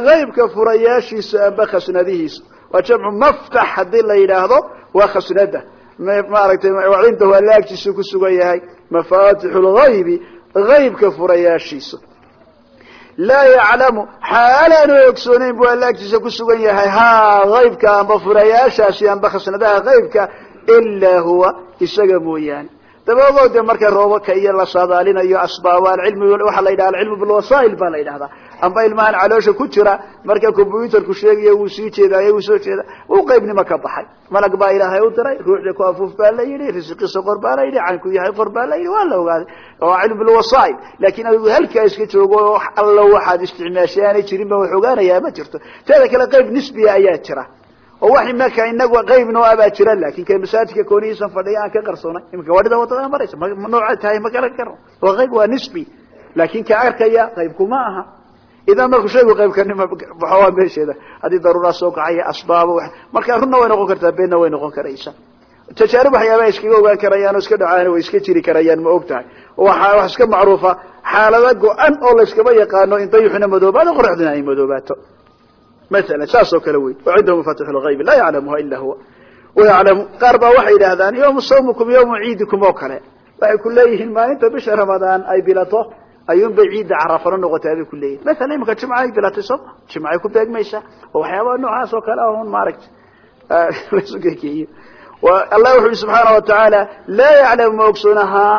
gaybka furayaashiisa amba khasnadihiisa waa jamcu maftax haddii la yidhaahdo waa khasnada. Maaragtay cindahu alla agtiisa ku sugan yahay mafatixu lgaybi gaybka furayaashiisa laa yaclamu xaalaanu ogsoonayn buu alla agtiisa ku sugan yahay ha gaybka amba furayaashaasi amba khasnadaha gaybka ilaa huwa isaga mooyaane dabago de marka roobaka iyo la saadaalinayo asbaab alcilmi waxaa la yidhaha alcilmu bilwasaa'il baa la yidhahdaa amba ilmahan caloosha ku jira marka combyuterku sheegayo wuu sii jeedaayo wuu soo jeeda uu qaybnimo ka baxay. Malag baa ilaahay u diray ruuxda ku afuuf baa la yidhi risiqiisa qor baa la yidhi caynku yahay qor baa la yidhi waa la ogaaday. Oo cilmu bilwasaa'il laakiin adigu halkaa iska joogo oo allo waxaad isticmaashay aanay wax ogaanayaa ma jirto. Teeda kale qayb nisbiya ayaa jira oo wax imaka inagu qayb noo abaa jira laakiin ka masaajidka koonihiisan fadhiya aan ka qarsoonay imika wadhida waddada maraysa ma nooca tahay ma garan karo waa qayb waa nisbi. Laakin ka arkaya qaybkuma aha. Idan marku shaygu qaybkanima waxawaa meesheeda. Haddii daruuraa soo kacaya asbaabo marka runna way noqon kartaa beenna way noqon karaysa tajaarib waxyaabaha iskaga ogaan karayaan oo iska dhacaan way iska jiri karayaan ma og tahay. Waa wax iska macruufa xaalada go-an oo layskaba yaqaano in dayuxuna madoobaado qoraxduna ay madoobaato maala saas oo kale wey cindahu mafatix lgaybi laa yaclamuha ila huwa. Wayaclamu qaar baa waxay yidhahdaan yawmu sawmukum yawmu ciidikum oo kale. Waxay ku leeyihiin maalinta bisha ramadaan ay bilato ayuun bay ciidda carafano noqotay bay ku leeyihiin maala imika jimca ay bilatay sooma jimcay ku beegmaysaa oo waxyaabaha noocaas oo kale ahun maaragta lasugekeeyo allah wuxu uhi subxaana watacaala laa yaclamu ma ogsoonahaa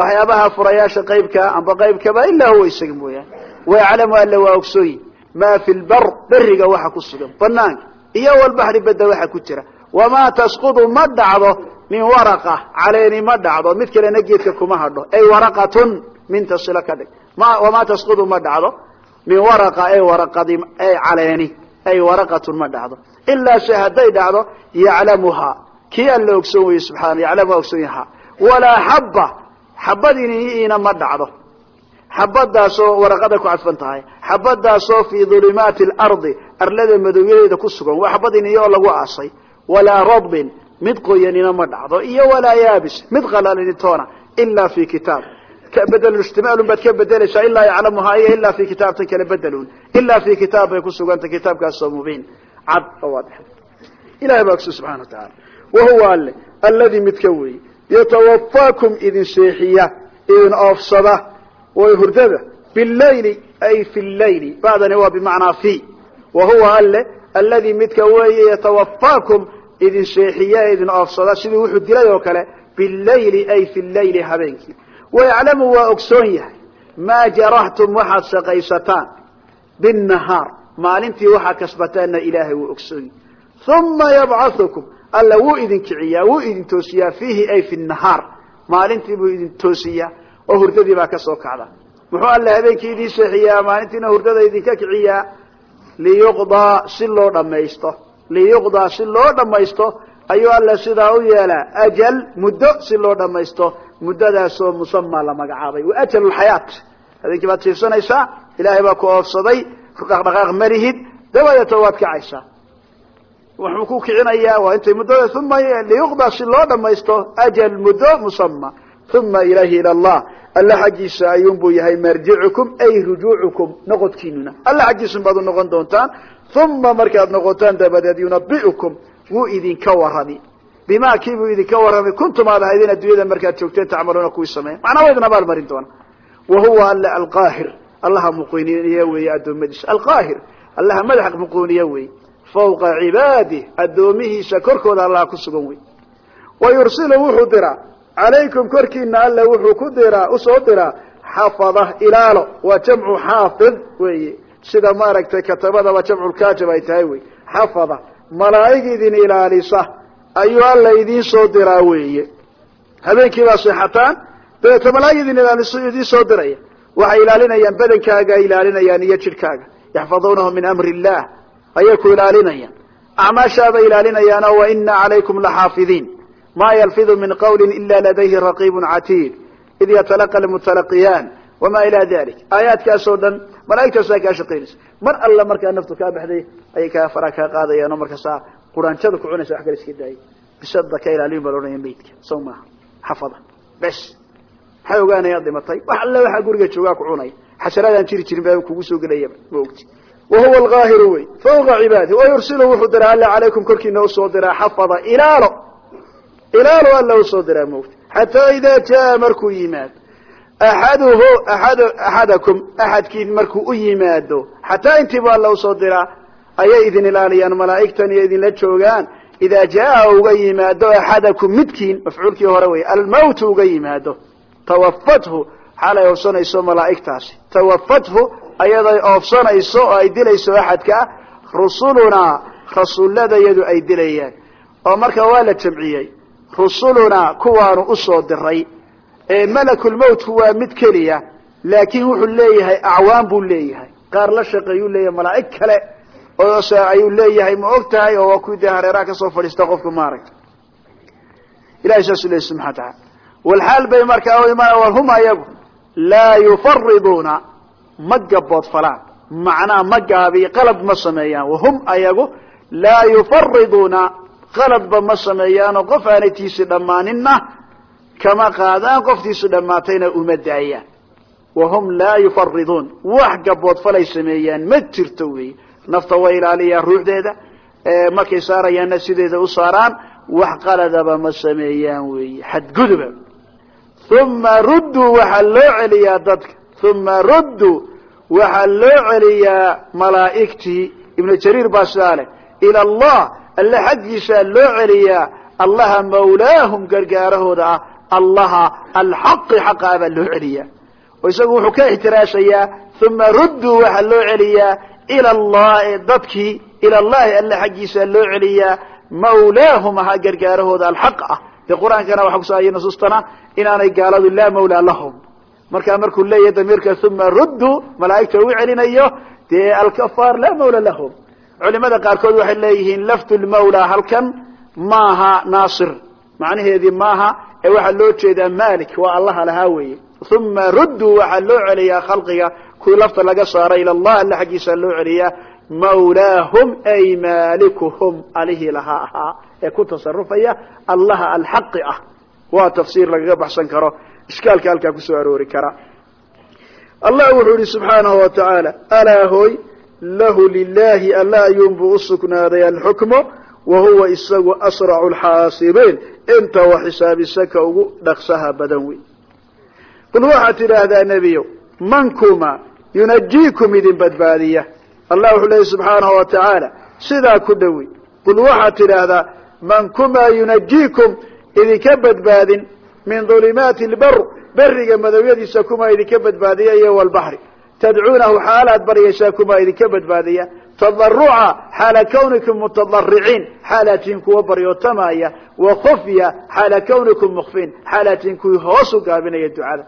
waxyaabaha furayaasha qaybka amba qaybkaba ilaa huwa isaga mooyaane. Wayaclamu alla waa ogsooyi ma fi lbar beriga waxa ku sugan banaanka iyo walbaxri badda waxa ku jira. Wamaa tasqudu ma dhacdo min waraqa caleeni ma dhacdo mid kalena geedka kuma hadho ay waraqatun minta silo ka dhig. Wamaa tasqudu ma dhacdo min waraqa ay waraqadi ay caleeni ay waraqatun ma dhacdo. Ilaa shay hadday dhacdo yaclamuhaa kii alla ogsoon weye subxaana yaclamuha ogsoon yahaa walaa xabba xabadiniina ma dhacdo xabadaasoo waraqada ku cadfan tahay. Xabadaasoo fii dulimaati alardi arlada madowyadeeda ku sugan waa xabadiniyo oo lagu aasay. Walaa radbin mid qoyanina ma dhacdo iyo walaa yaabis mid qalalinitoona ilaa fi kitaab. Bedelun ijtimaalun baad ka bedelaysaa ilaa yaclamuhaa iyo ilaa fi kitaabtan kale bedelun. Ilaa fi kitaab bay ku suganta kitaabkaasoo mubiin. Cad oo waadix ilahay baa ogso subxana wa tacaala. Wahuwa alle alladii midka weeye yatawafaakum idin seexiya idin oofsada way hurdada bilayli ay fi llayli bacdani waa bimacnaa fi wa huwa alle alladii midka weeye yatawafaakum idin seexiya idin oofsada sidii wuxuu dilay oo kale bilayli ay fi llayli habeenkii wayaclamu waa ogsoon yahay maa jarahtum waxaad shaqaysataan binnahaar maalintii waxaa kasbataanna ilaahay wuu ogsoon yahay. Uma yabcathukum alla wuu idin kiciyaa wuu idin toosiyaa fiihi ay fi nahaar maalintii buu idin toosiyaa oo hurdadii baa ka soo kacda. Muxuu alle habeenkii idin seexiyaa maalintiina hurdada idinka kiciyaa? Liyuqdaa si loo dhamaysto liyuqdaa si loo dhamaysto ayuu alle sidaa u yeelaa. Ajal muddo si loo dhamaysto muddadaasoo musamaa la magacaabay. Wa ajal lxayaat habeenkii baad siifsanaysaa ilaahay baa ku oofsaday. Dhaqdhaqaaq malihid dabadeeta waad kacaysaa. Wuxuu ku kicinayaa. Waa intay muddada uma liyuqdaa si loo dhamaysto ajal muddo musama uma ilahi ila allah alla xaggiisa ayuunbuu yahay marjicukum ay rujuucukum noqodkiinuna. Alla xaggiisun baad u noqon doontaan uma markaad noqotaan dabadeed yunabiukum wuu idinka warami. Bima kiibuu idinka warramay kuntum aad ahaydeen addunyada markaad joogteen tacmaluuna kuwii sameeya macnaa wa idin abaal marin doona. Wa huwa alle alqaahir. Allaha muqiniye weeye addoommadiisa. Alqaahir. Allaha madax muquniye weeye. Fawqa cibaadih addoomihiisa korkooda allaha ku sugan wey wa yursilu wuxuu diraa calaykum korkiina alle wuxuu ku diraa u soo diraa xafada ilaalo waa jamcu xaafid weeye. Sida maaragtay katabadaba jamculkaajib ay tahay wey xafada malaa'ig idin ilaalisa ayuu alla idiin soo diraa weeye. Habeenkii baa seexataan dabeeta malaa'ig idin ilaaliso idiin soo diraya. Waxay ilaalinayaan badankaaga ay ilaalinayaan iyo jidhkaaga. Yaxfaduunahu min amri illah ayay ku ilaalinayaan. Acmaashaabay ilaalinayaano wa ina calaykum laxaafidiin ma yalfidu min qawli ila ladayhi raqiibun catiid id yatalaqa lmutalaqiyaan wama ila dalik aayaadkaasoo dhan malaa'igtaasaa kaa shaqaynaysa mar alla markaa naftu kaa baxday ayay kaa faraa kaa qaadayaan oo markaasaa quraanjada ku cunaysa wax kale iska daayay bisada ka ilaaliyin baa laodhanaya maydka saw maaha xafada bes maxay ogaanayaan dhimatay wax alle waxaa guriga joogaa ku cunaya xasharaadaan jiri jirin baa kugu soo gelayaba ma ogti wahuwa alqaahiru wey fawqa cibaadi wayursilu wuxuu diraa alle calaykum korkiina u soo diraa xafada ilaalo ilaalo alla u soo diraa maogti xataa idaa jaa markuu yimaado axaduhu aad axadakum axadkiin markuu u yimaado xataa intiiba alla u soo diraa ayay idin ilaaliyaan malaa'igtan iyo idinla joogaan idaa jaa uga yimaado axadakum midkiin mafcuulkii hore wey almawtu uga yimaado tawafathu xaalay oofsanayso malaa'igtaasi tawafathu ayaday oofsanayso oo ay dilayso axadka rusulunaa rasuuladayadu ay dilayaan oo marka waa la rusulunaa kuwaanu u soo diray. Malakulmowtku waa mid keliya laakiin wuxuu leeyahay acwaan buu leeyahay. Qaar la shaqeeyuu leeyahay malaa'ig kale oose ayuu leeyahay ma og tahay oo waa kuwii dee hareeraha ka soo fadhiista qofka maaragta ilahay saasuu leeyay subxana taala walxaal bay markaa imaan hum ayagu laa yufariduuna ma gabood falaan. Macnaa ma gaabiy qalad ma sameeyaan. Wahum ayagu laa yufariduuna qaladba ma sameeyaanoo qof aanay tiisi dhammaaninna kama qaadaan qoftiisu dhammaatayna uma daayaan wahum laa yufariduun wax gabood falay sameeyaan ma jirto wey nafta way ilaaliyaan ruuxdeeda markay saarayaanna sideeda u saaraan wax qaladaba ma sameeyaan weeye xadguduba uma rudduu waxaa loo celiyaa dadka. Uma rudduu waxaa loo celiyaa malaa'igtii. Ibnu jariir baa sidaa leh ila allah alle xaggiisaa loo celiyaa allaha mawlaahum gargaarahooda ah allaha alxaqi xaqaa baa loo celiyaa oo isagu wuxuu ka ixtiraashayaa uma rudduu waxaa loo celiyaa ila allahi dadkii ila allahi alle xaggiisaa loo celiyaa mawlaahum ahaa gargaarahooda alxaq ah. Dee qur'aankana waxa kusoayay nusuustana inaanay gaaladu laa mawlaa lahum. Markaa markuu leeyahay damiirka uma rudduu malaa'igta u celinayo dee alkafaar laa mawla lahum culimada qaarkood waxay leeyihiin lafdu halkan maaha naasir. Macnaheedii maaha ee waxaa loo jeedaa malik waa allaha lahaa weeye. Uma rudduu waxaa loo celiyaa khalqiga kuwii lafta laga saaray ila allah alle xaggiisa loo celiyaa mawlaahum ay malikuhum alihii lahaa ahaa ee ku tasarufaya allaha alxaqi ah. Waa tafsiir lagaga baxsan karo ishkaalka halkaa ku soo aroori kara. Allah wuxuu yihi subxaanahu wa tacaala alaa hooy lahu lilahi alla ayuunbuu usugnaaday alxukmu wa huwa isagu asracu lxaasibiin inta wa xisaabisaka ugu dhaqsaha badan wey qul waxaad tidhaahdaa nebiyow man kuma yunajiikum idin badbaadiya. Allah wuxuu leeyay subxaanahu wa tacaala sidaa ku dhowi qul waxaad tidhaahdaa man kumaa yunajiikum idinka badbaadin min dulimaati lbar beriga madowyadiisa kumaa idinka badbaadiya iyo walbaxri tadcuunahu xaalaad baryaysaa kumaa idinka badbaadiya tadaruca xaala kawnikum mutadariciin xaalatiin kuwa baryootamaya wa khufya xaala kawnikum mukfiin xaalatiin kuwii hoos u gaabinaya ducada.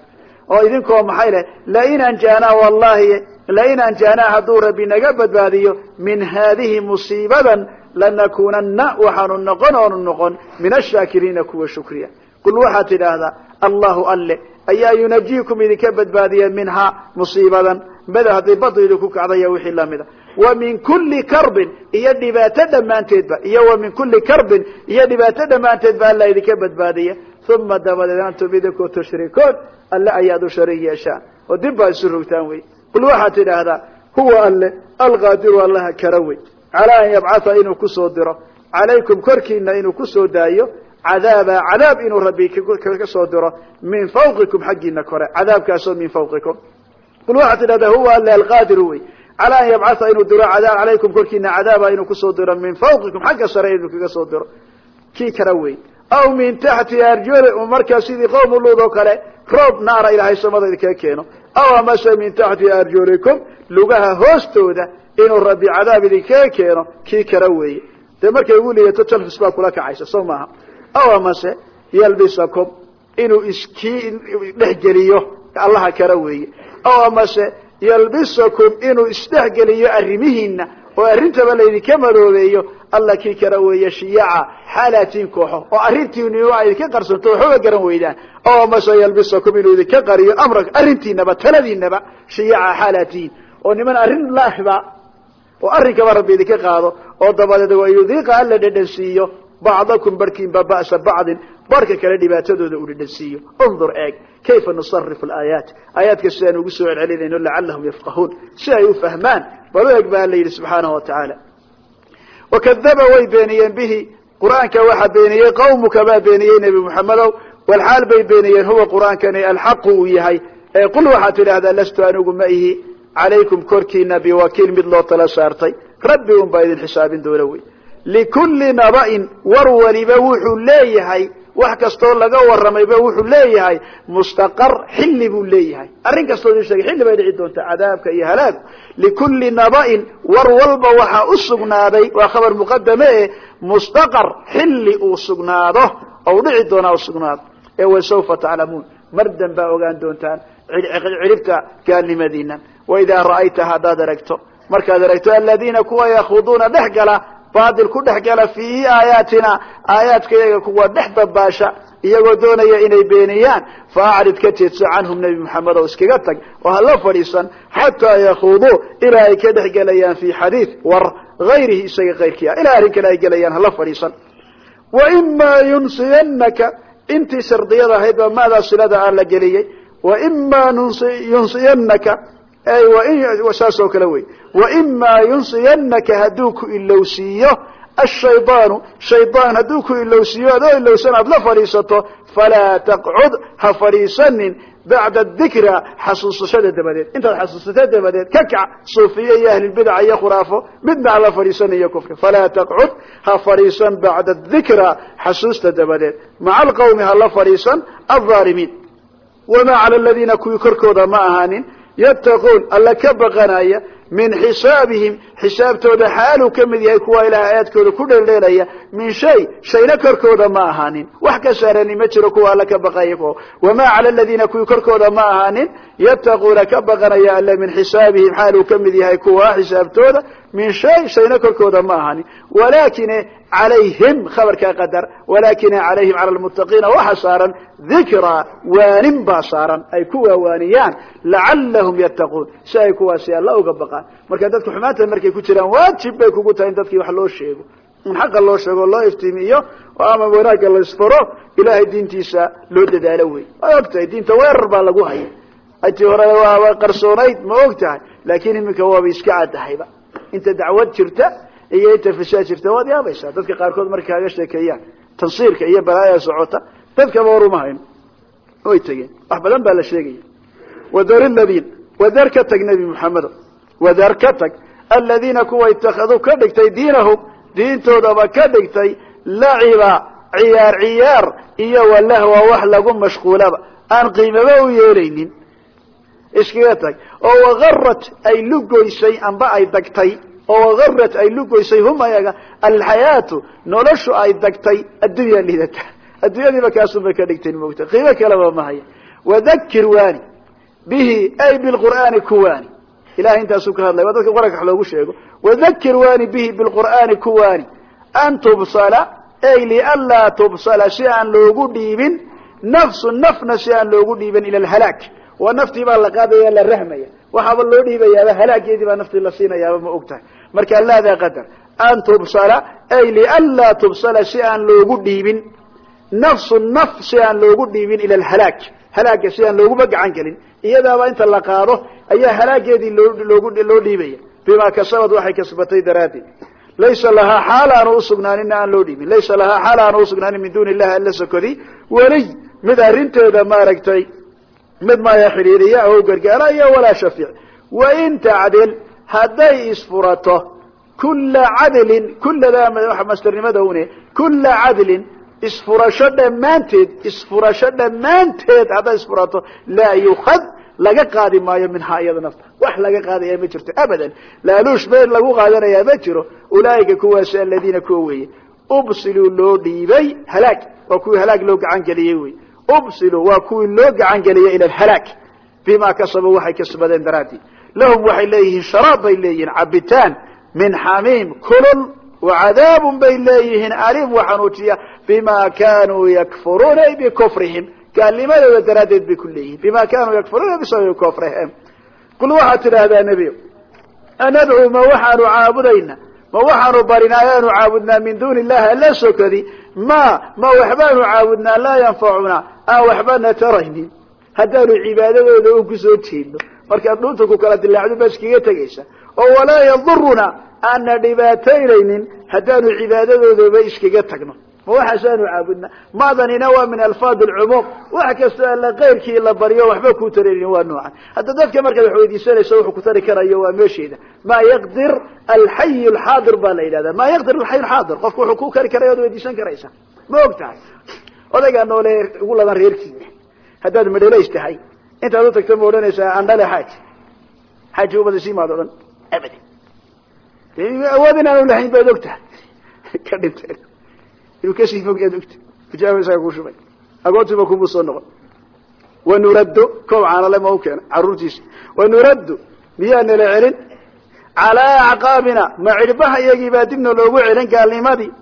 Oo idinkoo maxay leh lain anjaanaa wallahi lain anjaanaa hadduu rabbi naga badbaadiyo min haadihi musiibadan lanakunana waxaanu noqon oonu noqon min ashaakiriina kuwa shukriya. Qul waxaad tidhaahdaa allahu alle ayaa yunajiikum idinka badbaadiya minhaa musiibadan. Mada hadday badu idinku kacdaya wixii lamida wa min kuli karbin iyo dhibaato dhammaanteedba iyo wa min kuli karbin iyo dhibaato dhammaanteed ba alla idinka badbaadiya. Uma dabadeed antum idinkoo tushrikoon alle ayaad u sharig yeeshaan. Oo dib baa isu rogtaan wey. Qul waxaad tidhaahdaa huwa alle alqaadiru allaha kara wey. Calaa an yabcatha inuu ku soo diro. Calaykum korkiina inuu ku soo daayo cadaaba cadaab inuu rabbi kaga soo diro min fawqikum xaggiina kore. Cadaabkaasoo min fawqikum. Qul waxaad tidhahdaa huwa alle alqaadiru wey. Calaa an yabcatha inuu diro cadaab calaykum korkiina cadaaba inuu ku soo diro min fawqikum xagga sare inuu kaga soo diro. Kii kara wey. Aw min taxti arjuli markaa sidii qowmu luud oo kale roob naara ilaahay samada idinkaga keeno. Aw amase min taxti arjulikum lugaha hoostooda inuu rabbi cadaab idinkaga keeno. Kii kara weeye dee markay ugu liyato jalfis baa kula kacaysa soo maaha aw amase yalbisakum inuu iskii dhexgeliyo allaha kara weeye. Amase yalbisakum inuu isdhexgeliyo arrimihiina oo arrintaba laydinka madoobeeyo alla kii kara weeye shiyaca xaalaatiin kooxo oo arrintiini waa idinka qarsanto waxbaba garan weydaan. Amase yalbisakum inuu idinka qariyo amra arrintiinaba taladiinaba shiyaca xaalaatiin oo niman arrin laahba oo arrinkaba rabbi idinka qaado oo dabadeed yudiiqa alla dhedhansiiyo bacdakum barhkiinba ba'sa bacdin barhka kale dhibaatadooda uu dhedhansiiyo undur eeg kayfa nusarifu alaayaat aayaadka sidaan ugu soo celcelinayno lacalahum yafqahuun si ay u fahmaan bal u eg baa la yidhi subxaanahu watacaala wakadaba way beeniyeen bihi qur'aanka waxaa beeniyey qawmuka baa beeniyey nebi moxamedow walxaal bay beeniyeen huwa qur'aankani alxaqu uu yahay qul waxaad tidhaahdaa lastu anigu ma ihi calaykum korkiina biwakiil mid loo tala saartay rabbi un baa idin xisaabin doona wey likulli naba'in war waliba wuxuu leeyahay wax kastoo laga waramayba wuxuu leeyahay mustaqar xilli buu leeyahay. Arrin kastoo idin sheegay xilli bay dhici doontaa cadaabka iyo halaagu. Likulli naba'in war walba waxaa u sugnaaday waa khabar muqadame eh mustaqar xilli uu sugnaado ou dhici doonaa u sugnaado. Ee wasawfa taclamuun mar danbaa ogaan doontaan ciribta gaalnimadiina waidaa ra'ayta haddaad aragto markaad aragto aladiina kuwa yakhuduuna dhex gala baadil ku dhex gala fii aayaatina aayaadkayaga kuwa dhex dabaasha iyagoo doonaya inay beeniyaan. Fa acrid ka jeedso canhum nebi maxamed oo iskaga tag oo hala fadhiisan xataa yakhuduu ilaa ay ka dhex gelayaan fi xadiid war hayrihi isaga kayrkiia ilaa arrin ay gelayaan hala fadhiisan. Waimaa yunsiyanaka intii shardiyada ahayd baa maadaa silada aan la geliyey. Waimaa yunsiyanaka saas oo kale wey. Waimaa yunsiyanaka hadduu ku ilowsiiyo ashaydaanu shaydaan hadduu ku ilowsiiyo adoo ilowsan aad la fadhiisato falaa taqcud ha fadhiisanin bacda dikra xasuusashada dabadeed. Intaad xasuusato dabadeed ka kac suufiye iyo ahlilbidaca iyo khuraafo midna hala fadhiisanayo kufri. Falaa taqcud ha fadhiisan bacda dikra xasuusta dabadeed. Maca alqawmi hala fadhiisan alظaalimiin wamaa cala aladiina kuwii korkooda ma ahaanin yattaquun alla ka baqanaya min xisaabihim xisaabtooda xaaluu ka mid yahay kuwa ilaah aayaadkooda ku dheeldheelaya min shay shayna korkooda ma ahaanin. Wax ka saarani ma jiro kuwa alla ka baqaya wamaa cala aladiina kuwii korkooda ma ahaanin yattaquuna ka baqanaya alla min xisaabihim xaaluu ka mid yahay kuwa xisaabtooda min shay shayna korkooda ma ahaanin walakine calayhim khabarkaa qadar walakina calayhim cala lmuttaqiina waxa saaran dikraa waanin baa saaran ay ku waawaaniyaan lacalahum yattaquun si ay kuwaasi alla uga baqaan marka dadka xumaanta markay ku jiraan waajib bay kugu tahay in dadkii wax loo sheego in xaqa loo sheego loo iftiimiyo oo ama wanaagga la isfaro ilahay diintiisa loo dadaalo wey way og diinta weerar baa lagu haya atii hore waaba qarsoonayd ma og tahay iminka waaba iska caddahayba inta dacwad jirta iyo inta fashaad jirta waad yaabaysaa. Dadka qaarkood markay kaaga sheekeeyaan tansiirka iyo balaaya socota dadkaba war uma hayno way tegeen wax badan baa la sheegaya. Wadar ladiin wadar ka tag nebi maxamedo wadar ka tag aladiina kuwa itakaduu ka dhigtay diinahum diintoodaba ka dhigtay laciba ciyaar ciyaar iyo walahwa wax lagu mashquulaba. Aan qiimaba u yeelaynin iskaga tag. Oo wagarat ay lugoysay amba ay dagtay. Oo wagarat ay lugoysay hum ayaga alxayaatu noloshu ay dagtay addunya lidata addunyadiiba kaasunbay ka dhigteen moogta. Qiimo kaleba mahaya wadakir waani bihi ay bilqur'aani kuwaani. Ilahay intaasuu ka hadlay waa dadka qoranka wax loogu sheego. Wadakir waani bihi bilqur'aani kuwaani. An tubsala ay lianlaa tubsala si aan loogu dhiibin nafsu nafna si aan loogu dhiibin ila alhalaag waa naftii baa la qaadaya la rahmaya. Waxaaba loo dhiibayaaba halaageedii baa naftii la siinayaaba ma og tahay marka laadaa qadar. An tubsala ay lianlaa tubsala si aan loogu dhiibin. Nafsu naf si aan loogu dhiibin ila alhalaag halaaga si aan looguma gacan gelin. Iyadaaba inta la qaado ayaa halaageedii loo dhiibaya. Bima kasabad waxay kasbatay daraaddeed. Laysa lahaa xaal aanu usugnaaninna aan loo dhiibin. Laysa lahaa xaal aanu usugnaanin min duni illahi alla sokodi. Weliy mid arrinteeda maaragtay mid maya xidhiiriya oo gargaaraya walaa shafiic. Wain tacdil hadday isfurato kula cadlin kullada masternimada une kula cadlin isfurasho dhammaanteed isfurasho dhammaanteed hadday isfurato laa yukad laga qaadi maayo minhaa iyada nafta. Wax laga qaadaya ma jirto abadan. Laaluush be lagu qaadanayaa ma jiro. Ulaaika kuwaasi aladiina kuwa weeye. Ubsiluu loo dhiibay halaag. Waa kuwii halaag loo gacan geliyey wey ubsiluu waa kuwii loo gacan geliyey ila alhalaag bima waxay kasbadeen daraadii lahum waxay leeyihiin sharaab bay leeyihiin cabitaan min xamiim kulul wacadaabun bay leeyihiin alim waxanuujiya bima kanuu yakfuruuna bikufrihim gaalnimadooda daraaddeed bay ku leeyihiin bima kanuu yakfuruuna bisababi kufrihim. Qul waxaad tidhaahdaa nebiyo anadcuu ma waxaanu caabudayna ma waxaanu barinaa ayaanu caabudnaa min duni illahi alla sokadi ma ma waxbaanu caabudnaa laa yanfacuna aan waxbana taraynin. Haddaanu cibaadadooda un ku soo jeedno markaad dhunta ku kala dilaacdo baa iskaga tegaysa oo walaa yaduruna aana dhibaataynaynin haddaanu cibaadadoodaba iskaga tagno. Ma waxaasaanu caabudna? Maadanina waa min alfaad alcumuum wax kastoo alla keyrkii la baryo waxba kuu taraynin waa noocan. Hadda dadka markaad wax weydiisanayso wuxuu ku tari karayo waa meesheeda. Maa yaqdir alxayi alxaadir baa la yidhahda maa yaqdir alxayi alxaadir? Qofku wuxuu ku kari karaya od weydiisan karaysa. Ma og odaygaa noole ugu laban reerkiina haddaad madhalays tahay intaad u tagto ma odhanaysaa andhale xaaji xaaji ubada siimaad odhan abadan awood inaanu lahayn baad og tahay (laughs) ka dhinteen inuu ka sii fog yaad ogta ijaaba isaga ku shubay. Agoontiiba kumuu soo noqon. Wanuraddu koob caanale ma u keena carruurtiisa wanuraddu miyaa nala celin? Calaa acqaabina ma cidhbaha iyagii baa dibna loogu celin gaalnimadii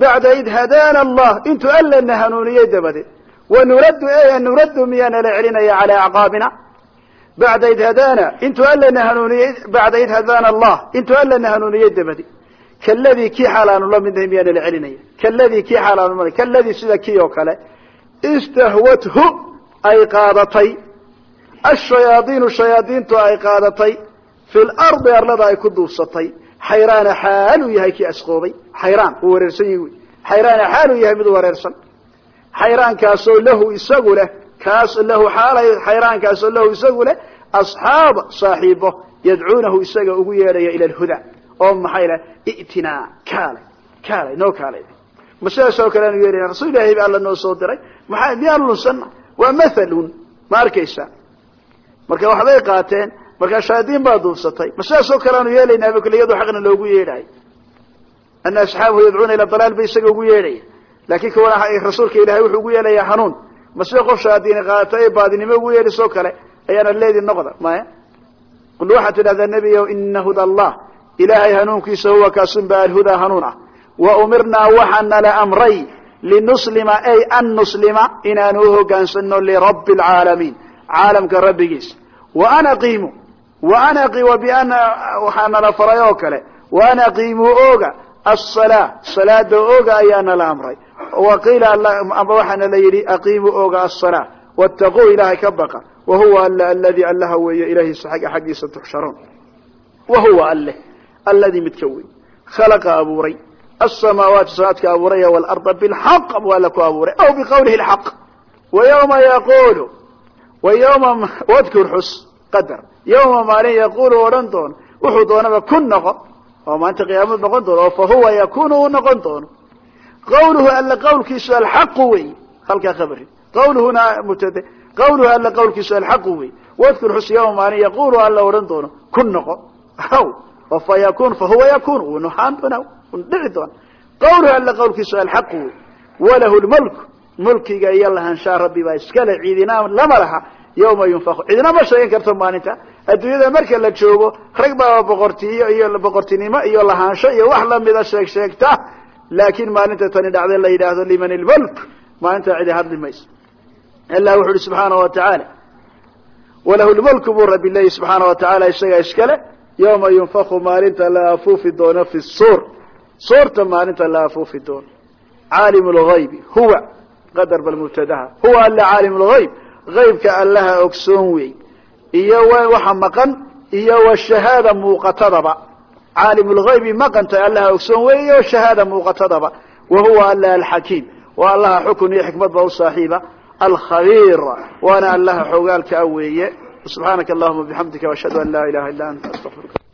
bacda id hadaana allah intuu allana hanuuniyey dabadeed wanuraddu e nuraddu miyaa nala celinaya calaa acqaabina bacda id hadaana intuu allana hanuuniyey bacda id hadaana allah intuu allana hanuuniyey dabadeed kaladii kii xaal aanu la midnahay miyaa nala celinaya kaladii kii xaal aanu la kaladii sida kii oo kale istahwathu ay qaadatay ashayaadiinu shayaadiintu ay qaadatay fi lardi arlada ay ku duufsatay xayraana xaaluu yahay kii asqoobay. Xayraan uu wareersan yahi wy xayraana xaaluu yahay mid wareersan. Xayraankaasoo lahu isagu leh kaas lahu xaalay xayraankaasoo lahu isagu leh asxaaba saaxiibo yadcuunahu isaga ugu yeedhaya ila alhuda oo maxay leh? I'tinaa kaalay kaalay noo kaalay. Ma sidaasoo kale aanu yeelana rasuul ilahi alla noo soo diray. Maxaa miyaan lunsanna waa mathalun. Ma arkaysaa. Marka waxbay qaateen markaa shayaadiin baa duufsatay ma sidaasoo kale aanu yeelaynaa bakliyadu xaqna loogu yeedhayo ana asxaabahu yadcuuna ila dalaal bay isaga ugu yeedhaya laakin kawana rasuulka ilahay wuxuu ugu yeelaya hanuun. Ma sida qof shayaadiini qaata ee baadinimo ugu yeedhisoo kale ayaana leedi noqda maya qul waxaad tidhahdaa nebiyow ina huda allah. Ilaahay hanuunkiisa huwa kaasunba alhudaa hanuun ah. Wa umirnaa waxaana la amray linuslima ay an nuslima inaanu uhogaansano lirabbi alcaalamiin caalamka rabbigiisa wa an aqiimu wa an wa bian waxaana la faray oo kale wa an aqiimuu ooga asalaa salaada ooga ayaana la amray wa qiila amba waxaana la yidhi aqiimuu ooga asalaa wattaquu ilaahay ka baqa wa huwa alla aladi allaha weeye ilahiisa xaggiisa tuxsharuun wa huwa alleh alladii midka wey khalaqa abuuray asamaawaati samaadka abuuraya waalarda bilxaq alla ku abuuray aw biqawlihi lxaq wa yawma yaqulu wa yawma wadkur xus qadar. Yawma maalin yaqulu odhan doono wuxuu doonaba kun noqo oo maanta qiyaamadu noqon doono oo fa huwa uu noqon doono qawluhu alla qawlkiisu alxaqu wey halkaa khabari. Qawluhuna mubtade qawluhu alla qawlkiisu alxaqu wey wadkur xus yawma maalin yaqulu alla odhan doono kun noqo. Aw oo fa yakun fa huwa yakun wuu doona dhici doona qawluhu alla qawlkiisu alxaqu wey walahu lmulku mulkiga iyo lahaanshaa rabbi baa iskale ciidina lama laha yawma yunfaku cidina ma sheegan karto maalinta. Adduunyada marka la joogo rag baa boqortiyo iyo boqortinimo iyo lahaansho iyo wax lamida sheeg sheegta. Laakin maalinta tani dhacday la yidhaahdo liman ilmulk maalinta cidi hadli mayso. Allah wuxu uhi subxaana wa tacaala walahu lmulku buu rabbi leeyahy subxaana wa tacaala isagaa iskale. Yawma yunfaku maalinta la afuufi doono fi suur. Suurta maalinta la afuufi doono. Caalim lgaybi huwa qadar bal mubtadaha. Huwa alla caalim lgayb aybka allaha ogsoon wey iyo waxa maqan iyo washahaada muuqatadaba. Caalim lgaybi maqanta allaha ogsoon wey iyo shahaada muuqatadaba. Wa huwa alla alxakiim waa allaha xukun iyo xikmad ba u saaxiiba. Alkhabiir waana allaha xogaalka a weeye subxaanaka allahuma bixamdika ashhadu an laa ilaha illa anta astaqfiruka